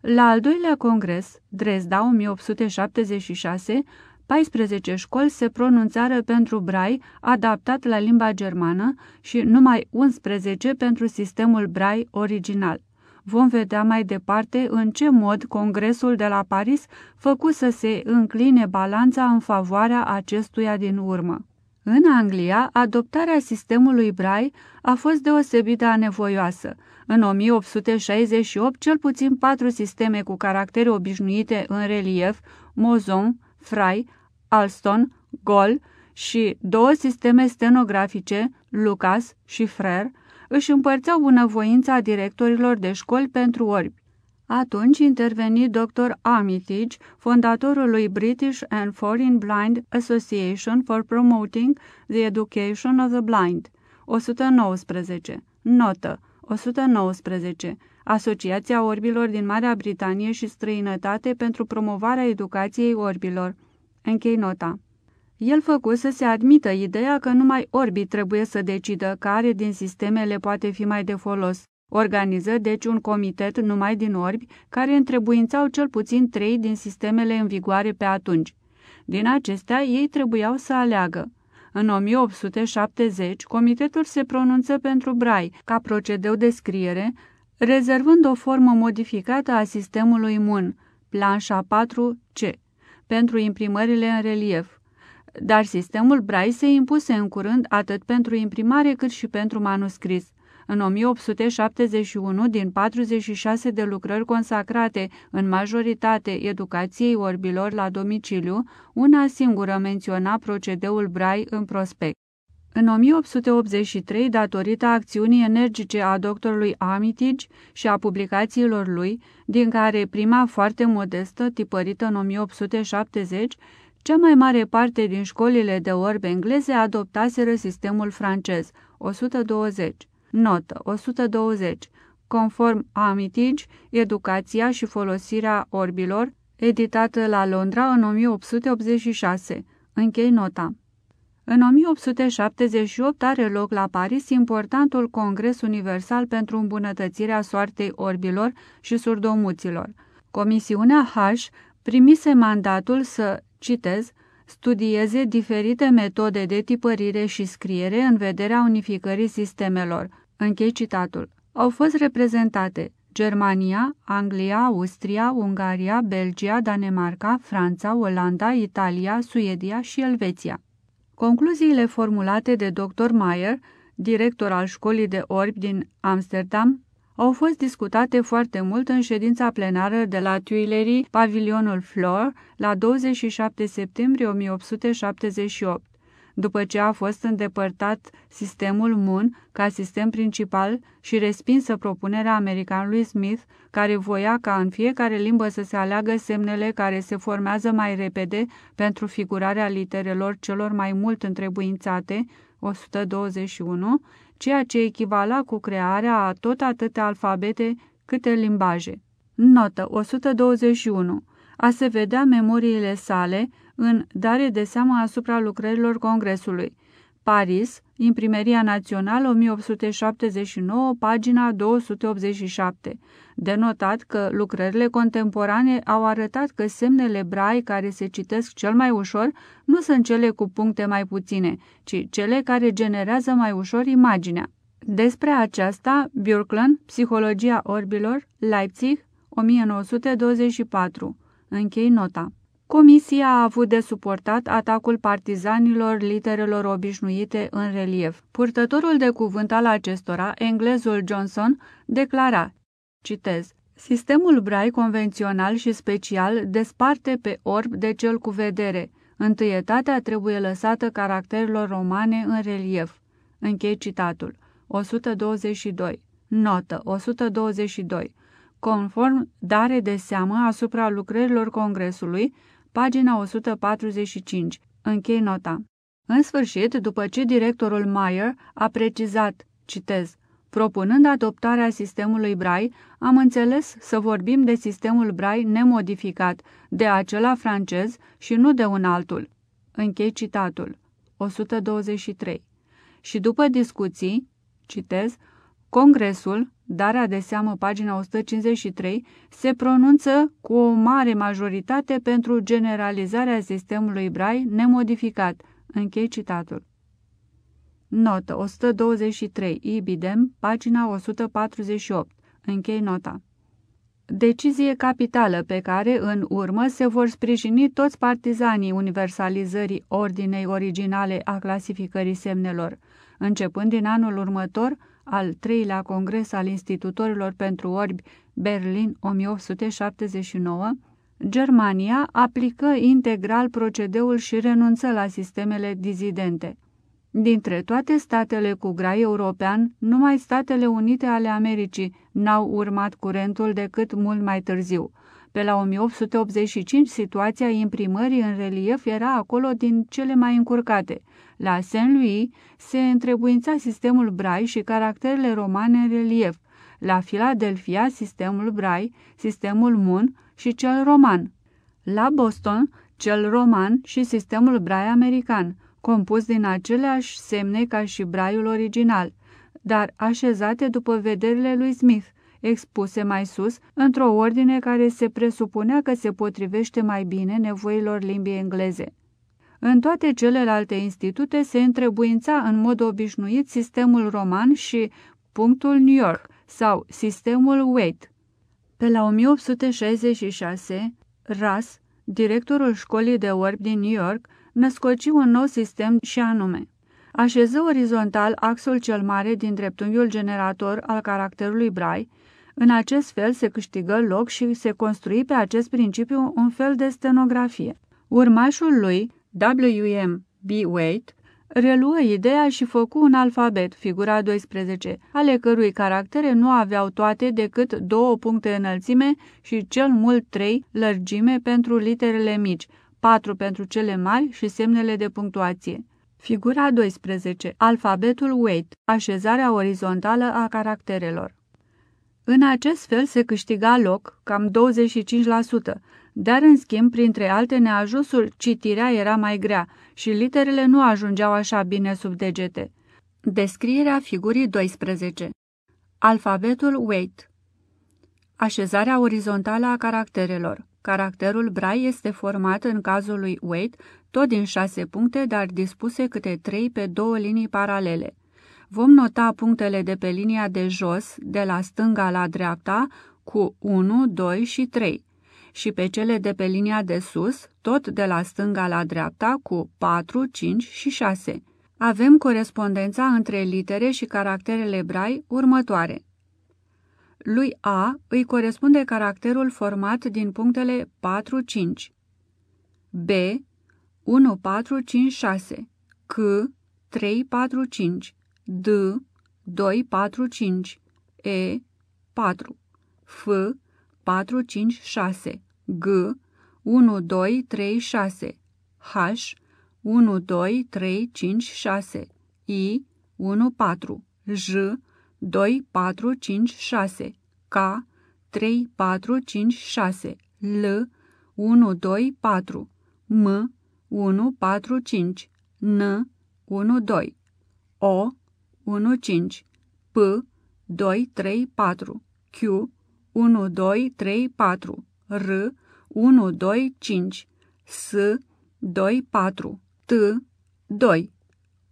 La al doilea congres, Dresda, 1876, 14 școli se pronunțară pentru brai adaptat la limba germană și numai 11 pentru sistemul brai original. Vom vedea mai departe în ce mod Congresul de la Paris făcu să se încline balanța în favoarea acestuia din urmă. În Anglia, adoptarea sistemului Brai a fost deosebit de anevoioasă. În 1868, cel puțin patru sisteme cu caractere obișnuite în relief, Mozon, Fry, Alston, Gol și două sisteme stenografice, Lucas și Frere, își împărțeau bunăvoința directorilor de școli pentru orbi. Atunci interveni Dr. Armitage, fondatorul lui British and Foreign Blind Association for Promoting the Education of the Blind, 119. Notă 119. Asociația Orbilor din Marea Britanie și străinătate pentru promovarea educației orbilor. Închei nota. El făcu să se admită ideea că numai orbii trebuie să decidă care din sistemele poate fi mai de folos. Organiză deci un comitet numai din orbi, care întrebuințau cel puțin trei din sistemele în vigoare pe atunci. Din acestea, ei trebuiau să aleagă. În 1870, comitetul se pronunță pentru Brai ca procedeu de scriere, rezervând o formă modificată a sistemului imun, planșa 4C, pentru imprimările în relief dar sistemul Braille se impuse în curând atât pentru imprimare cât și pentru manuscris. În 1871, din 46 de lucrări consacrate în majoritate educației orbilor la domiciliu, una singură menționa procedeul Braille în prospect. În 1883, datorită acțiunii energice a doctorului Armitage și a publicațiilor lui, din care prima foarte modestă, tipărită în 1870, cea mai mare parte din școlile de orbe engleze adoptaseră sistemul francez, 120. Notă, 120. Conform Armitage, educația și folosirea orbilor, editată la Londra în 1886. Închei nota. În 1878 are loc la Paris importantul Congres Universal pentru îmbunătățirea soartei orbilor și surdomuților. Comisiunea H primise mandatul să citez, studieze diferite metode de tipărire și scriere în vederea unificării sistemelor. Închei citatul. Au fost reprezentate Germania, Anglia, Austria, Ungaria, Belgia, Danemarca, Franța, Olanda, Italia, Suedia și Elveția. Concluziile formulate de dr. Mayer, director al școlii de orbi din Amsterdam, au fost discutate foarte mult în ședința plenară de la Tuileries, pavilionul Flor, la 27 septembrie 1878. După ce a fost îndepărtat sistemul Moon ca sistem principal și respinsă propunerea americanului Smith, care voia ca în fiecare limbă să se aleagă semnele care se formează mai repede pentru figurarea literelor celor mai mult întrebuințate, 121, ceea ce echivala cu crearea a tot atâtea alfabete câte limbaje. Notă 121. A se vedea memoriile sale în Dare de seamă asupra lucrărilor Congresului. Paris, Imprimeria Națională, 1879, pagina 287. Denotat că lucrările contemporane au arătat că semnele brai care se citesc cel mai ușor nu sunt cele cu puncte mai puține, ci cele care generează mai ușor imaginea. Despre aceasta, Björklund, Psihologia orbilor, Leipzig, 1924. Închei nota. Comisia a avut de suportat atacul partizanilor literelor obișnuite în relief. Purtătorul de cuvânt al acestora, englezul Johnson, declara, citez, Sistemul brai convențional și special desparte pe orb de cel cu vedere. Întâietatea trebuie lăsată caracterelor romane în relief. Închei citatul. 122. Notă 122. Conform dare de seamă asupra lucrărilor Congresului, pagina 145. Închei nota. În sfârșit, după ce directorul Mayer a precizat, citez, propunând adoptarea sistemului Brai, am înțeles să vorbim de sistemul Brai nemodificat, de acela francez și nu de un altul. Închei citatul. 123. Și după discuții, citez, Congresul, darea de seamă pagina 153, se pronunță cu o mare majoritate pentru generalizarea sistemului Braille nemodificat. Închei citatul. Notă 123, IBIDEM, pagina 148. Închei nota. Decizie capitală pe care, în urmă, se vor sprijini toți partizanii universalizării ordinei originale a clasificării semnelor. Începând din anul următor, al treilea congres al Institutorilor pentru Orbi, Berlin 1879, Germania aplică integral procedeul și renunță la sistemele dizidente. Dintre toate statele cu grai european, numai Statele Unite ale Americii n-au urmat curentul decât mult mai târziu. Pe la 1885, situația imprimării în relief era acolo din cele mai încurcate. La Saint-Louis se întrebuința sistemul Braille și caracterele romane în relief. La Philadelphia, sistemul Braille, sistemul Moon și cel roman. La Boston, cel roman și sistemul Braille american compus din aceleași semne ca și braiul original, dar așezate după vederile lui Smith, expuse mai sus, într-o ordine care se presupunea că se potrivește mai bine nevoilor limbii engleze. În toate celelalte institute se întrebuința în mod obișnuit sistemul roman și punctul New York sau sistemul Waite. Pe la 1866, Ras, directorul școlii de orbi din New York, născoci un nou sistem și anume. Așeză orizontal axul cel mare din dreptunghiul generator al caracterului Braille, în acest fel se câștigă loc și se construi pe acest principiu un fel de stenografie. Urmașul lui, W.M. B. Waite, reluă ideea și făcu un alfabet, figura 12, ale cărui caractere nu aveau toate decât două puncte înălțime și cel mult trei lărgime pentru literele mici, 4 pentru cele mari și semnele de punctuație. Figura 12. Alfabetul Weight, așezarea orizontală a caracterelor. În acest fel se câștiga loc, cam 25%, dar în schimb, printre alte neajunsuri, citirea era mai grea și literele nu ajungeau așa bine sub degete. Descrierea figurii 12. Alfabetul Weight Așezarea orizontală a caracterelor Caracterul Braille este format în cazul lui Waite tot din șase puncte, dar dispuse câte trei pe două linii paralele. Vom nota punctele de pe linia de jos, de la stânga la dreapta, cu 1, 2 și 3 și pe cele de pe linia de sus, tot de la stânga la dreapta, cu 4, 5 și 6. Avem corespondența între litere și caracterele Braille următoare. Lui A îi corespunde caracterul format din punctele 4-5, B 1-4-5-6, C 3-4-5, D 2-4-5, E 4, F 4-5-6, G 1-2-3-6, H 1-2-3-5-6, I 1-4, J 2, 4, 5, 6, K, 3, 4, 5, 6, L, 1, 2, 4, M, 1, 4, 5, N, 1, 2, O, 1, 5, P, 2, 3, 4, Q, 1, 2, 3, 4, R, 1, 2, 5, S, 2, 4, T, 2,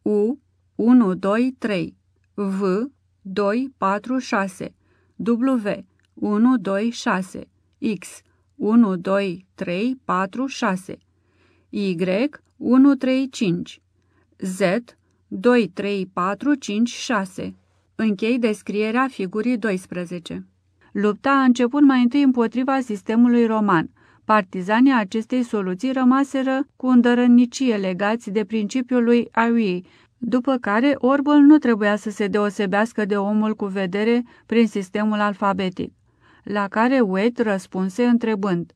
U, 1, 2, 3, V, 2, 4, 6, W, 1, 2, 6, X, 1, 2, 3, 4, 6, Y, 1, 3, 5, Z, 2, 3, 4, 5, 6. Închei descrierea figurii 12. Lupta a început mai întâi împotriva sistemului roman. Partizanii acestei soluții rămaseră cu îndărănicie legați de principiul lui Arie, după care orbul nu trebuia să se deosebească de omul cu vedere prin sistemul alfabetic, la care Wade răspunse întrebând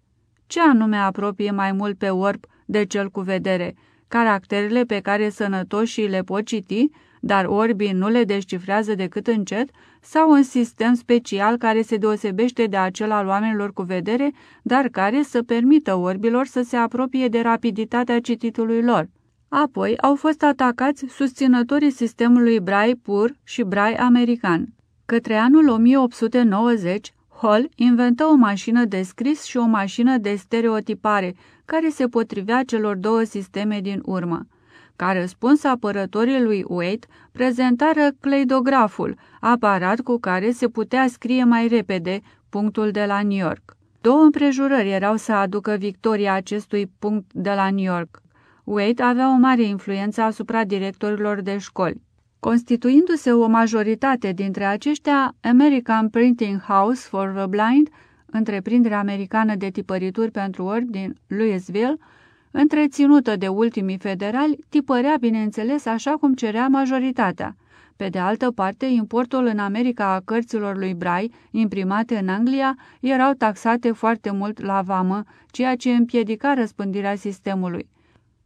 ce anume apropie mai mult pe orb de cel cu vedere, caracterele pe care sănătoșii le pot citi, dar orbii nu le descifrează decât încet, sau un sistem special care se deosebește de acela al oamenilor cu vedere, dar care să permită orbilor să se apropie de rapiditatea cititului lor. Apoi au fost atacați susținătorii sistemului Braille pur și Braille american. Către anul 1890, Hall inventă o mașină de scris și o mașină de stereotipare, care se potrivea celor două sisteme din urmă. Ca răspuns, apărătorii lui Wade prezentară cleidograful, aparat cu care se putea scrie mai repede punctul de la New York. Două împrejurări erau să aducă victoria acestui punct de la New York. Wade avea o mare influență asupra directorilor de școli. Constituindu-se o majoritate dintre aceștia, American Printing House for the Blind, întreprinderea americană de tipărituri pentru ori din Louisville, întreținută de ultimii federali, tipărea, bineînțeles, așa cum cerea majoritatea. Pe de altă parte, importul în America a cărților lui Brai, imprimate în Anglia, erau taxate foarte mult la vamă, ceea ce împiedica răspândirea sistemului.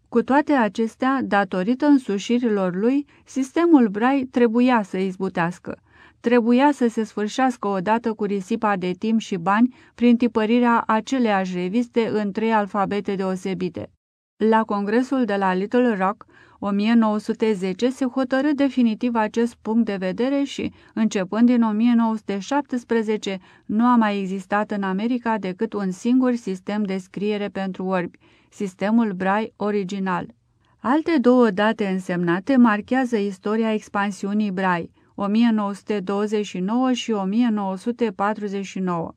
Cu toate acestea, datorită însușirilor lui, sistemul Brai trebuia să izbutească. Trebuia să se sfârșească odată cu risipa de timp și bani prin tipărirea aceleași reviste în trei alfabete deosebite. La congresul de la Little Rock, 1910, se hotărâ definitiv acest punct de vedere și, începând din 1917, nu a mai existat în America decât un singur sistem de scriere pentru orbi, sistemul Braille original. Alte două date însemnate marchează istoria expansiunii Braille, 1929 și 1949.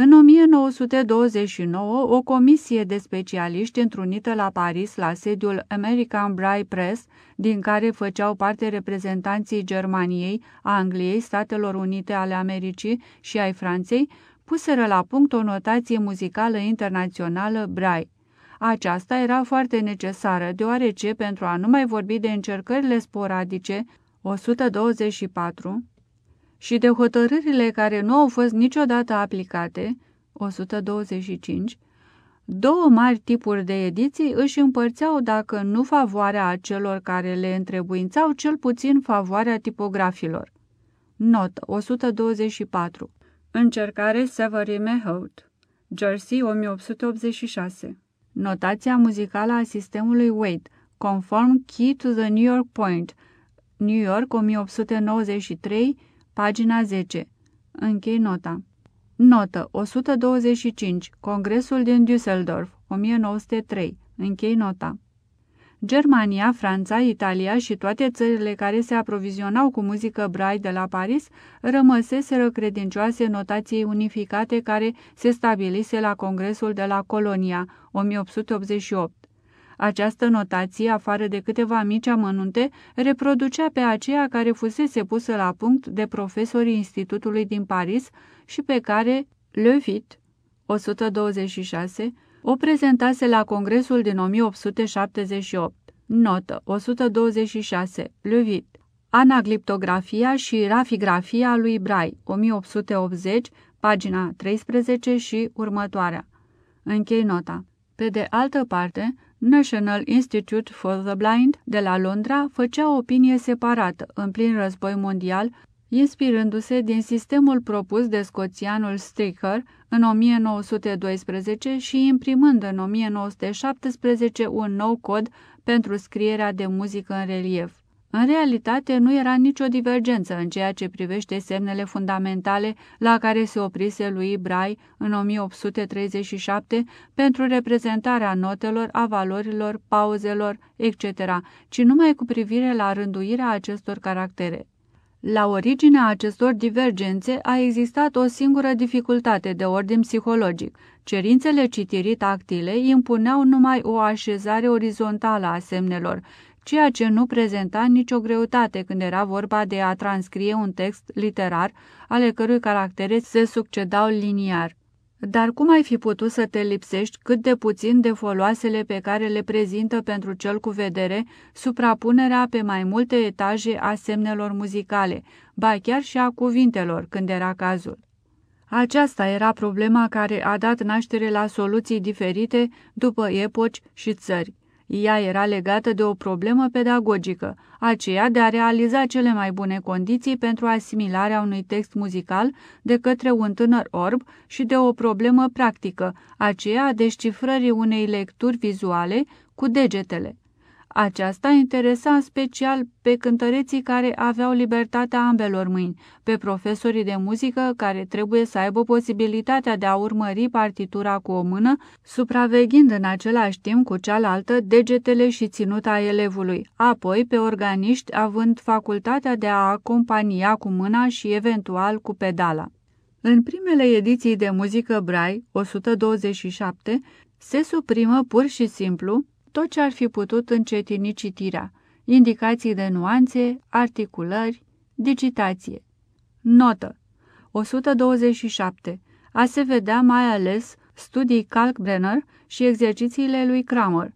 În 1929, o comisie de specialiști întrunită la Paris la sediul American Braille Press, din care făceau parte reprezentanții Germaniei, Angliei, Statelor Unite ale Americii și ai Franței, puseră la punct o notație muzicală internațională Braille. Aceasta era foarte necesară, deoarece, pentru a nu mai vorbi de încercările sporadice, 124, și de hotărârile care nu au fost niciodată aplicate, 125, două mari tipuri de ediții își împărțeau, dacă nu favoarea celor care le întrebuințau, cel puțin favoarea tipografilor. Notă 124. Încercare Severy Mehout Jersey 1886 Notația muzicală a sistemului Wade, conform Key to the New York Point, New York 1893, pagina 10. Închei nota. Notă 125. Congresul din Düsseldorf, 1903. Închei nota. Germania, Franța, Italia și toate țările care se aprovizionau cu muzică Braille de la Paris rămăseseră credincioase notației unificate care se stabilise la Congresul de la Colonia, 1888. Această notație, afară de câteva mici amănunte, reproducea pe aceea care fusese pusă la punct de profesorii Institutului din Paris și pe care Levit, 126, o prezentase la Congresul din 1878. Notă 126. Levit. Anagliptografia și rafigrafia lui Brai, 1880, pagina 13 și următoarea. Închei nota. Pe de altă parte, National Institute for the Blind de la Londra făcea o opinie separată în plin război mondial, inspirându-se din sistemul propus de scoțianul Stricker în 1912 și imprimând în 1917 un nou cod pentru scrierea de muzică în relief. În realitate, nu era nicio divergență în ceea ce privește semnele fundamentale la care se oprise lui Brai în 1837 pentru reprezentarea notelor, a valorilor, pauzelor, etc., ci numai cu privire la rânduirea acestor caractere. La originea acestor divergențe a existat o singură dificultate de ordin psihologic. Cerințele citirii tactile impuneau numai o așezare orizontală a semnelor, ceea ce nu prezenta nicio greutate când era vorba de a transcrie un text literar, ale cărui caractere se succedau liniar. Dar cum ai fi putut să te lipsești cât de puțin de foloasele pe care le prezintă pentru cel cu vedere suprapunerea pe mai multe etaje a semnelor muzicale, ba chiar și a cuvintelor, când era cazul? Aceasta era problema care a dat naștere la soluții diferite după epoci și țări. Ea era legată de o problemă pedagogică, aceea de a realiza cele mai bune condiții pentru asimilarea unui text muzical de către un tânăr orb și de o problemă practică, aceea a descifrării unei lecturi vizuale cu degetele. Aceasta interesa în special pe cântăreții care aveau libertatea ambelor mâini, pe profesorii de muzică care trebuie să aibă posibilitatea de a urmări partitura cu o mână, supraveghind în același timp cu cealaltă degetele și ținuta elevului, apoi pe organiști având facultatea de a acompania cu mâna și eventual cu pedala. În primele ediții de muzică Braille, 127, se suprimă pur și simplu tot ce ar fi putut încetini citirea, indicații de nuanțe, articulări, digitație. Notă 127. A se vedea mai ales studii Kalkbrenner și exercițiile lui Kramer.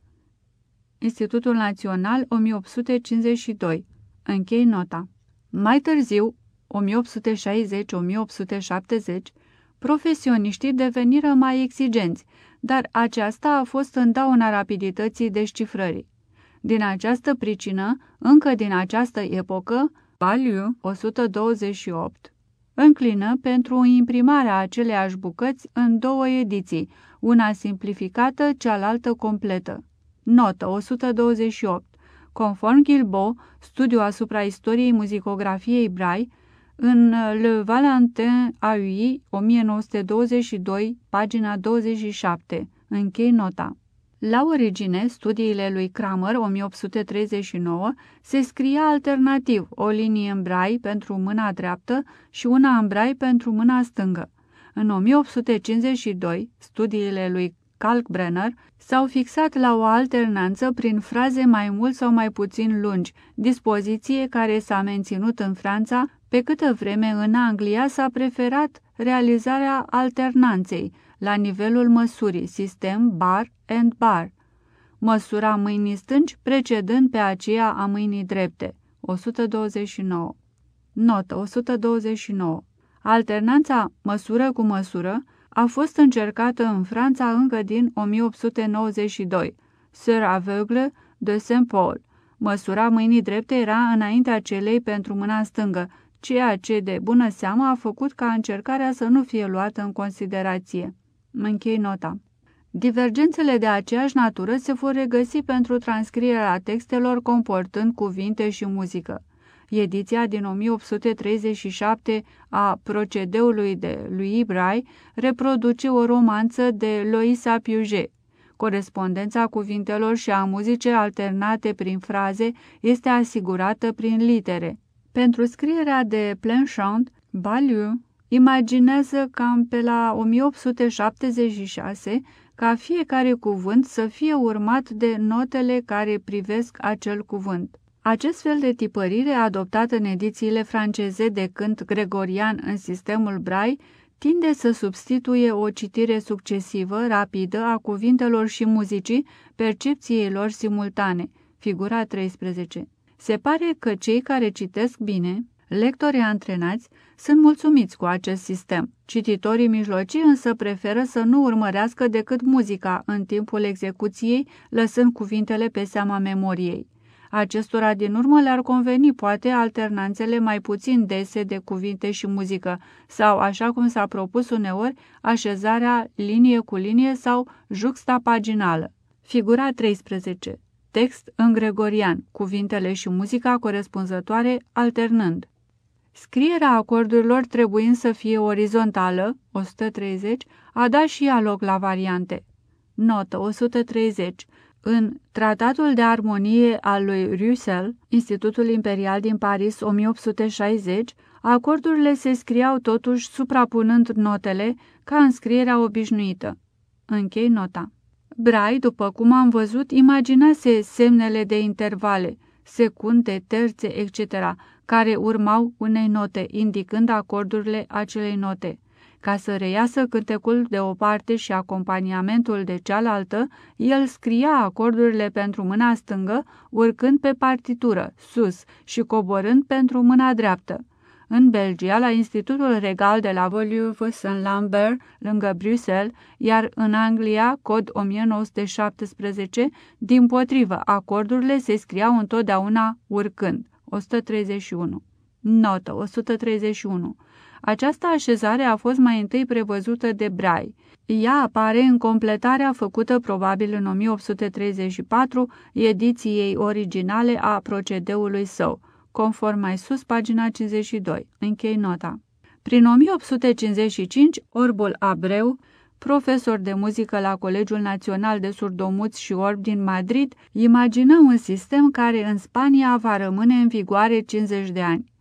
Institutul Național 1852. Închei nota. Mai târziu, 1860-1870, profesioniștii deveniră mai exigenți, dar aceasta a fost în dauna rapidității descifrării. Din această pricină, încă din această epocă, Baliu 128 înclină pentru imprimarea aceleiași bucăți în două ediții, una simplificată, cealaltă completă. Notă 128. Conform Gilbo, studiu asupra istoriei muzicografiei Braille, în Le Valentin AUI 1922, pagina 27. Închei nota. La origine, studiile lui Kramer 1839 se scria alternativ o linie în brai pentru mâna dreaptă și una în brai pentru mâna stângă. În 1852, studiile lui Kalkbrenner s-au fixat la o alternanță prin fraze mai mult sau mai puțin lungi, dispoziție care s-a menținut în Franța pe câtă vreme în Anglia s-a preferat realizarea alternanței la nivelul măsurii, sistem bar and bar, măsura mâinii stângi precedând pe aceea a mâinii drepte. 129. Notă 129. Alternanța măsură cu măsură a fost încercată în Franța încă din 1892. Sir Aveugle de Saint-Paul. Măsura mâinii drepte era înaintea celei pentru mâna stângă, ceea ce de bună seamă a făcut ca încercarea să nu fie luată în considerație. Închei nota. Divergențele de aceeași natură se vor regăsi pentru transcrierea textelor comportând cuvinte și muzică. Ediția din 1837 a procedeului de lui Braille reproduce o romanță de Loisa Piuget. Corespondența cuvintelor și a muzicii alternate prin fraze este asigurată prin litere. Pentru scrierea de Planchant, Baliu imaginează cam pe la 1876 ca fiecare cuvânt să fie urmat de notele care privesc acel cuvânt. Acest fel de tipărire, adoptat în edițiile franceze de cânt gregorian în sistemul Braille, tinde să substituie o citire succesivă, rapidă, a cuvintelor și muzicii, percepției lor simultane. Figura 13. Se pare că cei care citesc bine, lectorii antrenați, sunt mulțumiți cu acest sistem. Cititorii mijlocii însă preferă să nu urmărească decât muzica în timpul execuției, lăsând cuvintele pe seama memoriei. Acestora din urmă le-ar conveni poate alternanțele mai puțin dese de cuvinte și muzică, sau, așa cum s-a propus uneori, așezarea linie cu linie sau juxta paginală. Figura 13 text în gregorian, cuvintele și muzica corespunzătoare alternând. Scrierea acordurilor trebuind să fie orizontală, 130, a dat și ea loc la variante. Notă 130. În Tratatul de Armonie al lui Russell, Institutul Imperial din Paris 1860, acordurile se scriau totuși suprapunând notele ca în scrierea obișnuită. Închei nota. Brai, după cum am văzut, imaginase semnele de intervale, secunde, terțe, etc., care urmau unei note, indicând acordurile acelei note. Ca să reiasă cântecul de o parte și acompaniamentul de cealaltă, el scria acordurile pentru mâna stângă, urcând pe partitură, sus, și coborând pentru mâna dreaptă în Belgia, la Institutul Regal de la Woluwe-Saint-Lambert, lângă Bruxelles, iar în Anglia, cod 1917, din potrivă, acordurile se scriau întotdeauna urcând. 131. Notă 131. Această așezare a fost mai întâi prevăzută de Brai. Ea apare în completarea făcută probabil în 1834 ediției originale a procedeului său, conform mai sus pagina 52. Închei nota. Prin 1855, Orbul Abreu, profesor de muzică la Colegiul Național de Surdomuți și Orb din Madrid, imagină un sistem care în Spania va rămâne în vigoare 50 de ani.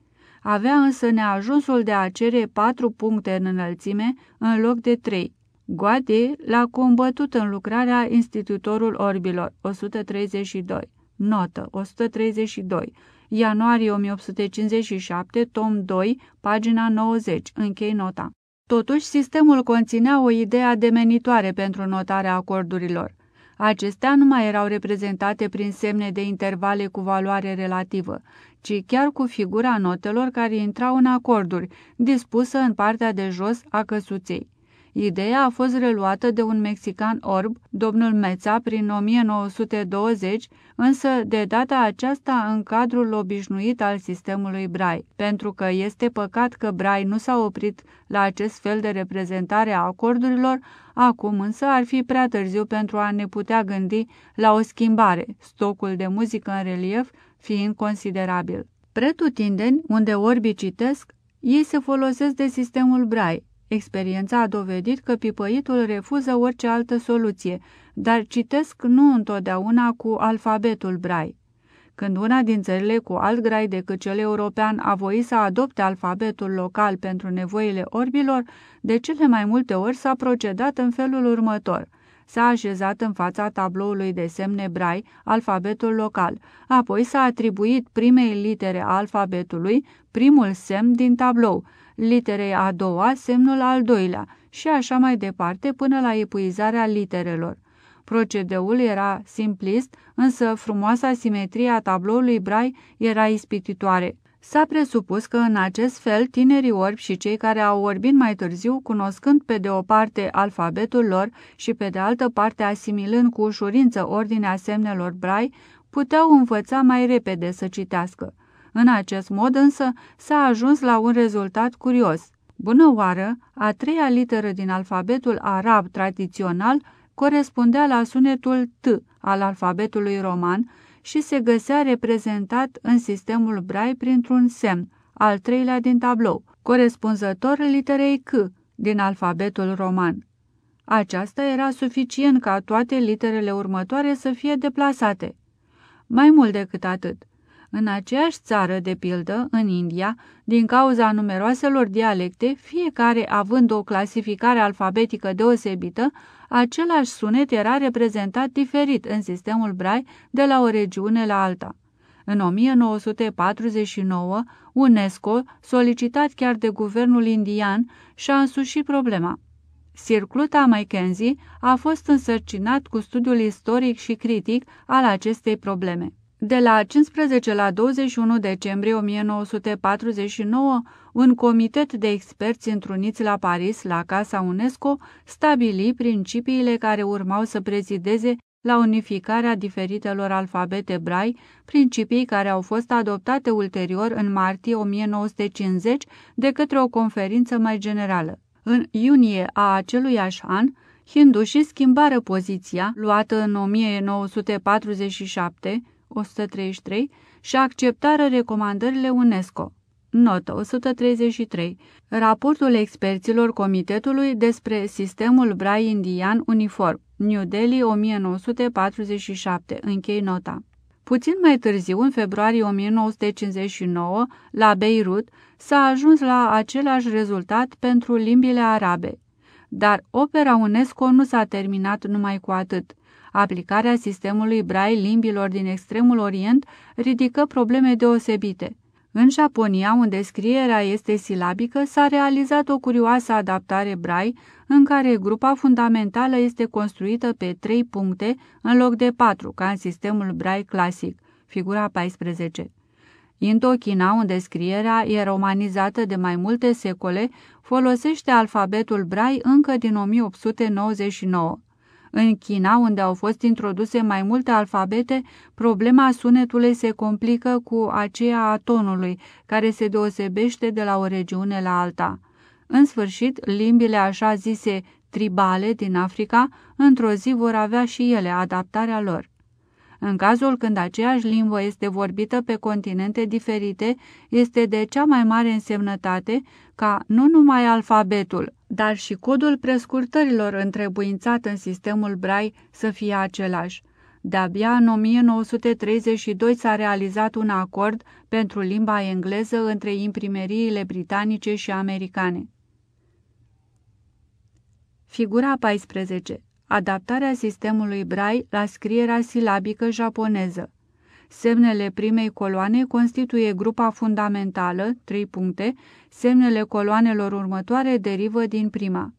Avea însă neajunsul de a cere patru puncte în înălțime în loc de trei. Guade l-a combătut în lucrarea Institutorul Orbilor, 132. Notă, 132. Ianuarie 1857, tom 2, pagina 90. Închei nota. Totuși, sistemul conținea o idee ademenitoare pentru notarea acordurilor. Acestea nu mai erau reprezentate prin semne de intervale cu valoare relativă, ci chiar cu figura notelor care intrau în acorduri, dispusă în partea de jos a căsuței. Ideea a fost reluată de un mexican orb, domnul Meța, prin 1920, însă de data aceasta în cadrul obișnuit al sistemului Brai, pentru că este păcat că Brai nu s-a oprit la acest fel de reprezentare a acordurilor, acum însă ar fi prea târziu pentru a ne putea gândi la o schimbare, stocul de muzică în relief fiind considerabil. Pretutindeni, unde orbii citesc, ei se folosesc de sistemul Brai, Experiența a dovedit că pipăitul refuză orice altă soluție, dar citesc nu întotdeauna cu alfabetul brai. Când una din țările cu alt grai decât cel european a voit să adopte alfabetul local pentru nevoile orbilor, de cele mai multe ori s-a procedat în felul următor. S-a așezat în fața tabloului de semne brai alfabetul local, apoi s-a atribuit primei litere a alfabetului primul semn din tablou, literei a doua semnul al doilea și așa mai departe până la epuizarea literelor. Procedeul era simplist, însă frumoasa simetrie a tabloului Brai era ispititoare. S-a presupus că în acest fel tinerii orbi și cei care au orbit mai târziu, cunoscând pe de o parte alfabetul lor și pe de altă parte asimilând cu ușurință ordinea semnelor Brai, puteau învăța mai repede să citească. În acest mod însă s-a ajuns la un rezultat curios. Bună oară, a treia literă din alfabetul arab tradițional corespundea la sunetul T al alfabetului roman și se găsea reprezentat în sistemul Braille printr-un semn, al treilea din tablou, corespunzător literei C din alfabetul roman. Aceasta era suficient ca toate literele următoare să fie deplasate. Mai mult decât atât, în aceeași țară, de pildă, în India, din cauza numeroaselor dialecte, fiecare având o clasificare alfabetică deosebită, același sunet era reprezentat diferit în sistemul Braille de la o regiune la alta. În 1949, UNESCO, solicitat chiar de guvernul indian, și-a însușit problema. Sir Cluta Mackenzie a fost însărcinat cu studiul istoric și critic al acestei probleme. De la 15 la 21 decembrie 1949, un comitet de experți întruniți la Paris, la Casa UNESCO, stabili principiile care urmau să prezideze la unificarea diferitelor alfabete brai, principii care au fost adoptate ulterior în martie 1950 de către o conferință mai generală. În iunie a aceluiași an, hindușii schimbară poziția, luată în 1947, 133 și acceptară recomandările UNESCO. Notă 133. Raportul experților Comitetului despre sistemul Brai indian uniform. New Delhi 1947. Închei nota. Puțin mai târziu, în februarie 1959, la Beirut, s-a ajuns la același rezultat pentru limbile arabe. Dar opera UNESCO nu s-a terminat numai cu atât. Aplicarea sistemului Braille limbilor din extremul Orient ridică probleme deosebite. În Japonia, unde scrierea este silabică, s-a realizat o curioasă adaptare Braille, în care grupa fundamentală este construită pe trei puncte în loc de patru, ca în sistemul Braille clasic, figura 14. Indochina, unde scrierea e romanizată de mai multe secole, folosește alfabetul Braille încă din 1899. În China, unde au fost introduse mai multe alfabete, problema sunetului se complică cu aceea a tonului, care se deosebește de la o regiune la alta. În sfârșit, limbile așa zise tribale din Africa, într-o zi vor avea și ele adaptarea lor. În cazul când aceeași limbă este vorbită pe continente diferite, este de cea mai mare însemnătate ca nu numai alfabetul, dar și codul prescurtărilor întrebuințat în sistemul Braille să fie același. De-abia în 1932 s-a realizat un acord pentru limba engleză între imprimeriile britanice și americane. Figura 14. Adaptarea sistemului Braille la scrierea silabică japoneză. Semnele primei coloane constituie grupa fundamentală, 3 puncte, semnele coloanelor următoare derivă din prima.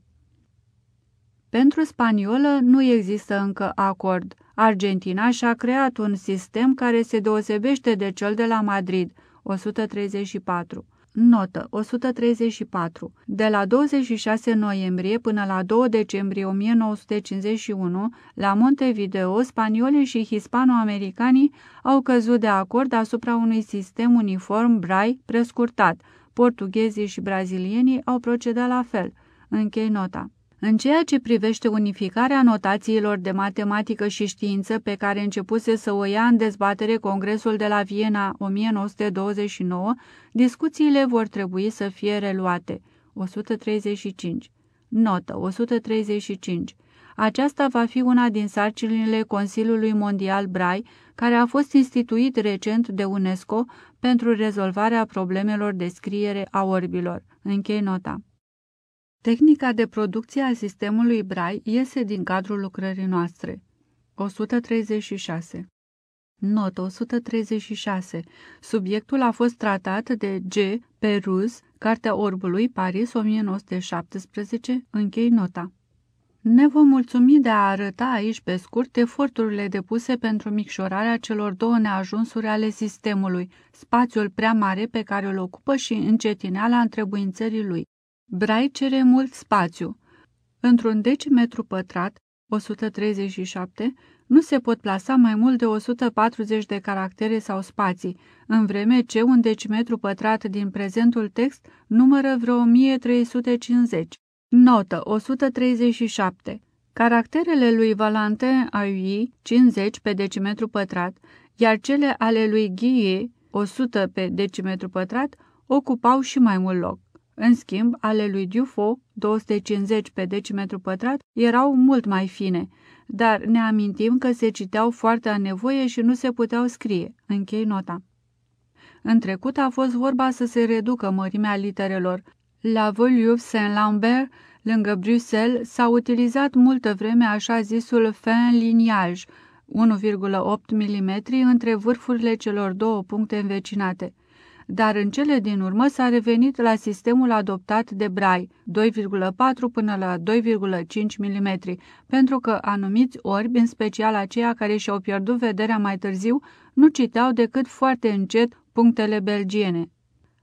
Pentru spaniolă nu există încă acord. Argentina și-a creat un sistem care se deosebește de cel de la Madrid, 134. Notă 134. De la 26 noiembrie până la 2 decembrie 1951, la Montevideo, spaniolii și hispano-americanii au căzut de acord asupra unui sistem uniform Braille prescurtat. Portughezii și brazilienii au procedat la fel. Închei nota. În ceea ce privește unificarea notațiilor de matematică și știință pe care începuse să o ia în dezbatere Congresul de la Viena 1929, discuțiile vor trebui să fie reluate. 135. Notă 135. Aceasta va fi una din sarcinile Consiliului Mondial Brai, care a fost instituit recent de UNESCO pentru rezolvarea problemelor de scriere a orbilor. Închei nota. Tehnica de producție a sistemului Brai iese din cadrul lucrării noastre. 136. Notă 136. Subiectul a fost tratat de G. Peruz, Cartea Orbului, Paris, 1917. Închei nota. Ne vom mulțumi de a arăta aici pe scurt eforturile depuse pentru micșorarea celor două neajunsuri ale sistemului, spațiul prea mare pe care îl ocupă și încetineala întrebuințării lui. Brai cere mult spațiu. Într-un decimetru pătrat, 137, nu se pot plasa mai mult de 140 de caractere sau spații, în vreme ce un decimetru pătrat din prezentul text numără vreo 1350. Notă 137. Caracterele lui Valentin Ayui, 50 pe decimetru pătrat, iar cele ale lui Ghie, 100 pe decimetru pătrat, ocupau și mai mult loc. În schimb, ale lui Dufo, 250 pe decimetru pătrat, erau mult mai fine, dar ne amintim că se citeau foarte a nevoie și nu se puteau scrie. Închei nota. În trecut a fost vorba să se reducă mărimea literelor. La Voliuv Saint-Lambert, lângă Bruxelles, s-a utilizat multă vreme așa zisul fin liniaj, 1,8 mm între vârfurile celor două puncte învecinate dar în cele din urmă s-a revenit la sistemul adoptat de Brai, 2,4 până la 2,5 mm, pentru că anumiți orbi, în special aceia care și-au pierdut vederea mai târziu, nu citeau decât foarte încet punctele belgiene.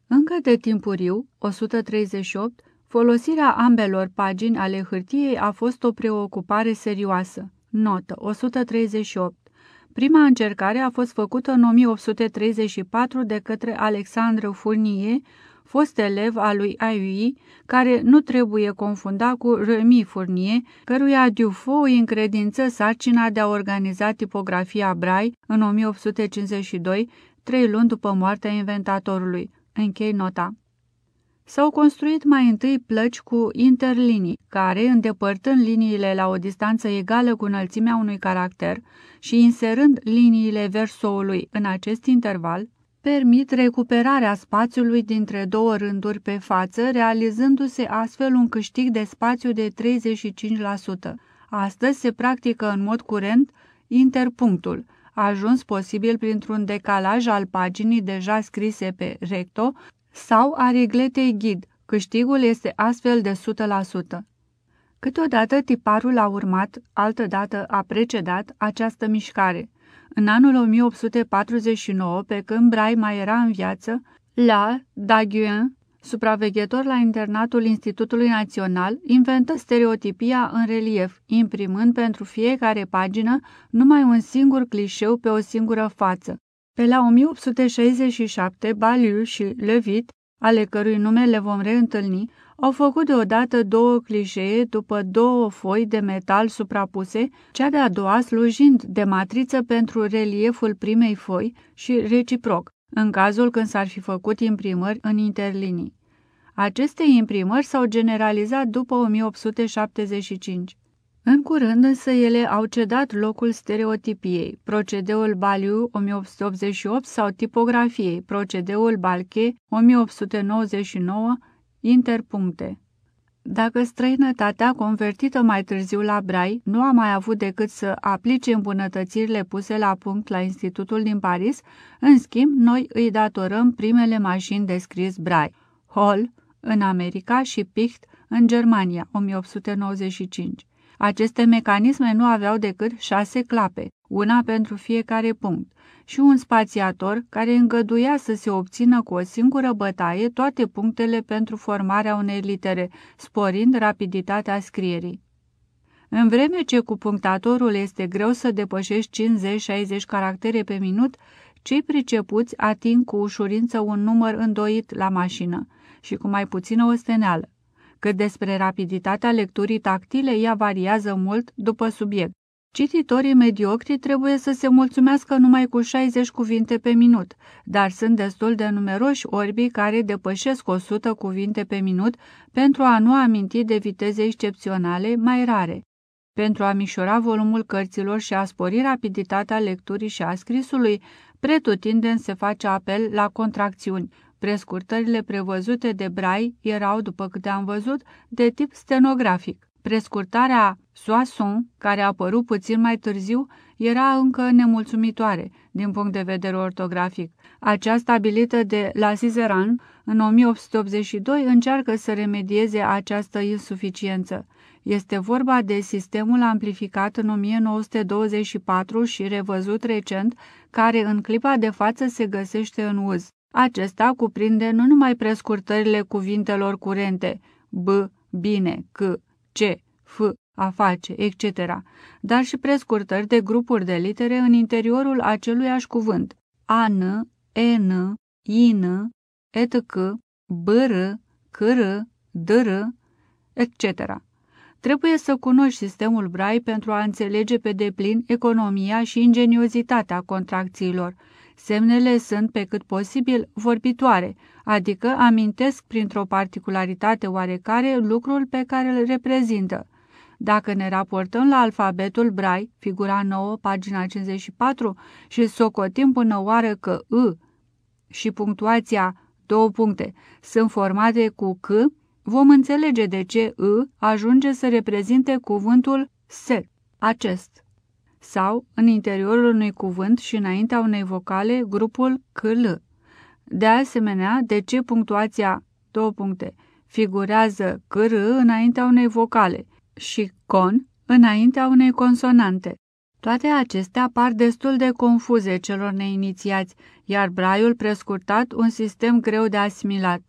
Încă de timpuriu, 138, folosirea ambelor pagini ale hârtiei a fost o preocupare serioasă. Notă 138 Prima încercare a fost făcută în 1834 de către Alexandru Fournier, fost elev al lui Ayui, care nu trebuie confunda cu Remy Fournier, căruia Dufo îi încredință sarcina de a organiza tipografia Braille în 1852, trei luni după moartea inventatorului. Închei nota. S-au construit mai întâi plăci cu interlinii, care, îndepărtând liniile la o distanță egală cu înălțimea unui caracter și inserând liniile versoului în acest interval, permit recuperarea spațiului dintre două rânduri pe față, realizându-se astfel un câștig de spațiu de 35%. Astăzi se practică în mod curent interpunctul, ajuns posibil printr-un decalaj al paginii deja scrise pe recto sau a regletei ghid, câștigul este astfel de 100%. Câteodată tiparul a urmat, altădată a precedat această mișcare. În anul 1849, pe când Brai mai era în viață, la Daguin, supraveghetor la internatul Institutului Național, inventă stereotipia în relief, imprimând pentru fiecare pagină numai un singur clișeu pe o singură față, pe la 1867, Baliu și Levit ale cărui nume le vom reîntâlni, au făcut deodată două clișee după două foi de metal suprapuse, cea de-a doua slujind de matriță pentru relieful primei foi și reciproc, în cazul când s-ar fi făcut imprimări în interlinii. Aceste imprimări s-au generalizat după 1875. În curând însă ele au cedat locul stereotipiei, procedeul Baliu 1888 sau tipografiei, procedeul Balche 1899, interpuncte. Dacă străinătatea, convertită mai târziu la Brai, nu a mai avut decât să aplice îmbunătățirile puse la punct la Institutul din Paris, în schimb, noi îi datorăm primele mașini de scris Brai, Hall în America și Picht în Germania, 1895. Aceste mecanisme nu aveau decât șase clape, una pentru fiecare punct, și un spațiator care îngăduia să se obțină cu o singură bătaie toate punctele pentru formarea unei litere, sporind rapiditatea scrierii. În vreme ce cu punctatorul este greu să depășești 50-60 caractere pe minut, cei pricepuți ating cu ușurință un număr îndoit la mașină și cu mai puțină osteneală. Cât despre rapiditatea lecturii tactile, ea variază mult după subiect. Cititorii mediocri trebuie să se mulțumească numai cu 60 cuvinte pe minut, dar sunt destul de numeroși orbii care depășesc 100 cuvinte pe minut pentru a nu aminti de viteze excepționale mai rare. Pentru a mișora volumul cărților și a spori rapiditatea lecturii și a scrisului, pretutindeni se face apel la contracțiuni, Prescurtările prevăzute de Brai erau, după câte am văzut, de tip stenografic. Prescurtarea Soisson, care a apărut puțin mai târziu, era încă nemulțumitoare din punct de vedere ortografic. Acea stabilită de la Cizeran în 1882 încearcă să remedieze această insuficiență. Este vorba de sistemul amplificat în 1924 și revăzut recent, care în clipa de față se găsește în uz. Acesta cuprinde nu numai prescurtările cuvintelor curente, b, bine, c, c, f, a face, etc., dar și prescurtări de grupuri de litere în interiorul aceluiași cuvânt, an, en, in, etc., br, cr, dr, etc. Trebuie să cunoști sistemul Braille pentru a înțelege pe deplin economia și ingeniozitatea contracțiilor, Semnele sunt pe cât posibil vorbitoare, adică amintesc printr-o particularitate oarecare lucrul pe care îl reprezintă. Dacă ne raportăm la alfabetul Braille, figura 9, pagina 54, și socotim până oară că I și punctuația, două puncte, sunt formate cu C, vom înțelege de ce I ajunge să reprezinte cuvântul se, acest sau în interiorul unui cuvânt și înaintea unei vocale grupul CL. De asemenea, de ce punctuația, două puncte, figurează CR înaintea unei vocale și CON înaintea unei consonante. Toate acestea par destul de confuze celor neinițiați, iar braiul prescurtat un sistem greu de asimilat.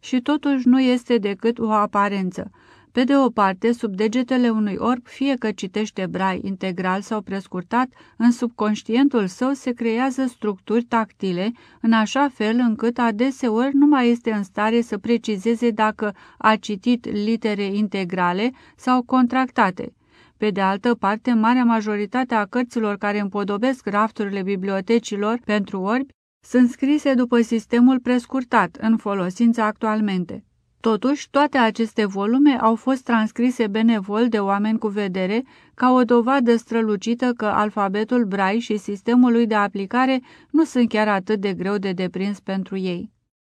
Și totuși nu este decât o aparență, pe de o parte, sub degetele unui orb, fie că citește brai integral sau prescurtat, în subconștientul său se creează structuri tactile, în așa fel încât adeseori nu mai este în stare să precizeze dacă a citit litere integrale sau contractate. Pe de altă parte, marea majoritate a cărților care împodobesc rafturile bibliotecilor pentru orbi sunt scrise după sistemul prescurtat, în folosință actualmente. Totuși, toate aceste volume au fost transcrise benevol de oameni cu vedere ca o dovadă strălucită că alfabetul Braille și sistemul lui de aplicare nu sunt chiar atât de greu de deprins pentru ei.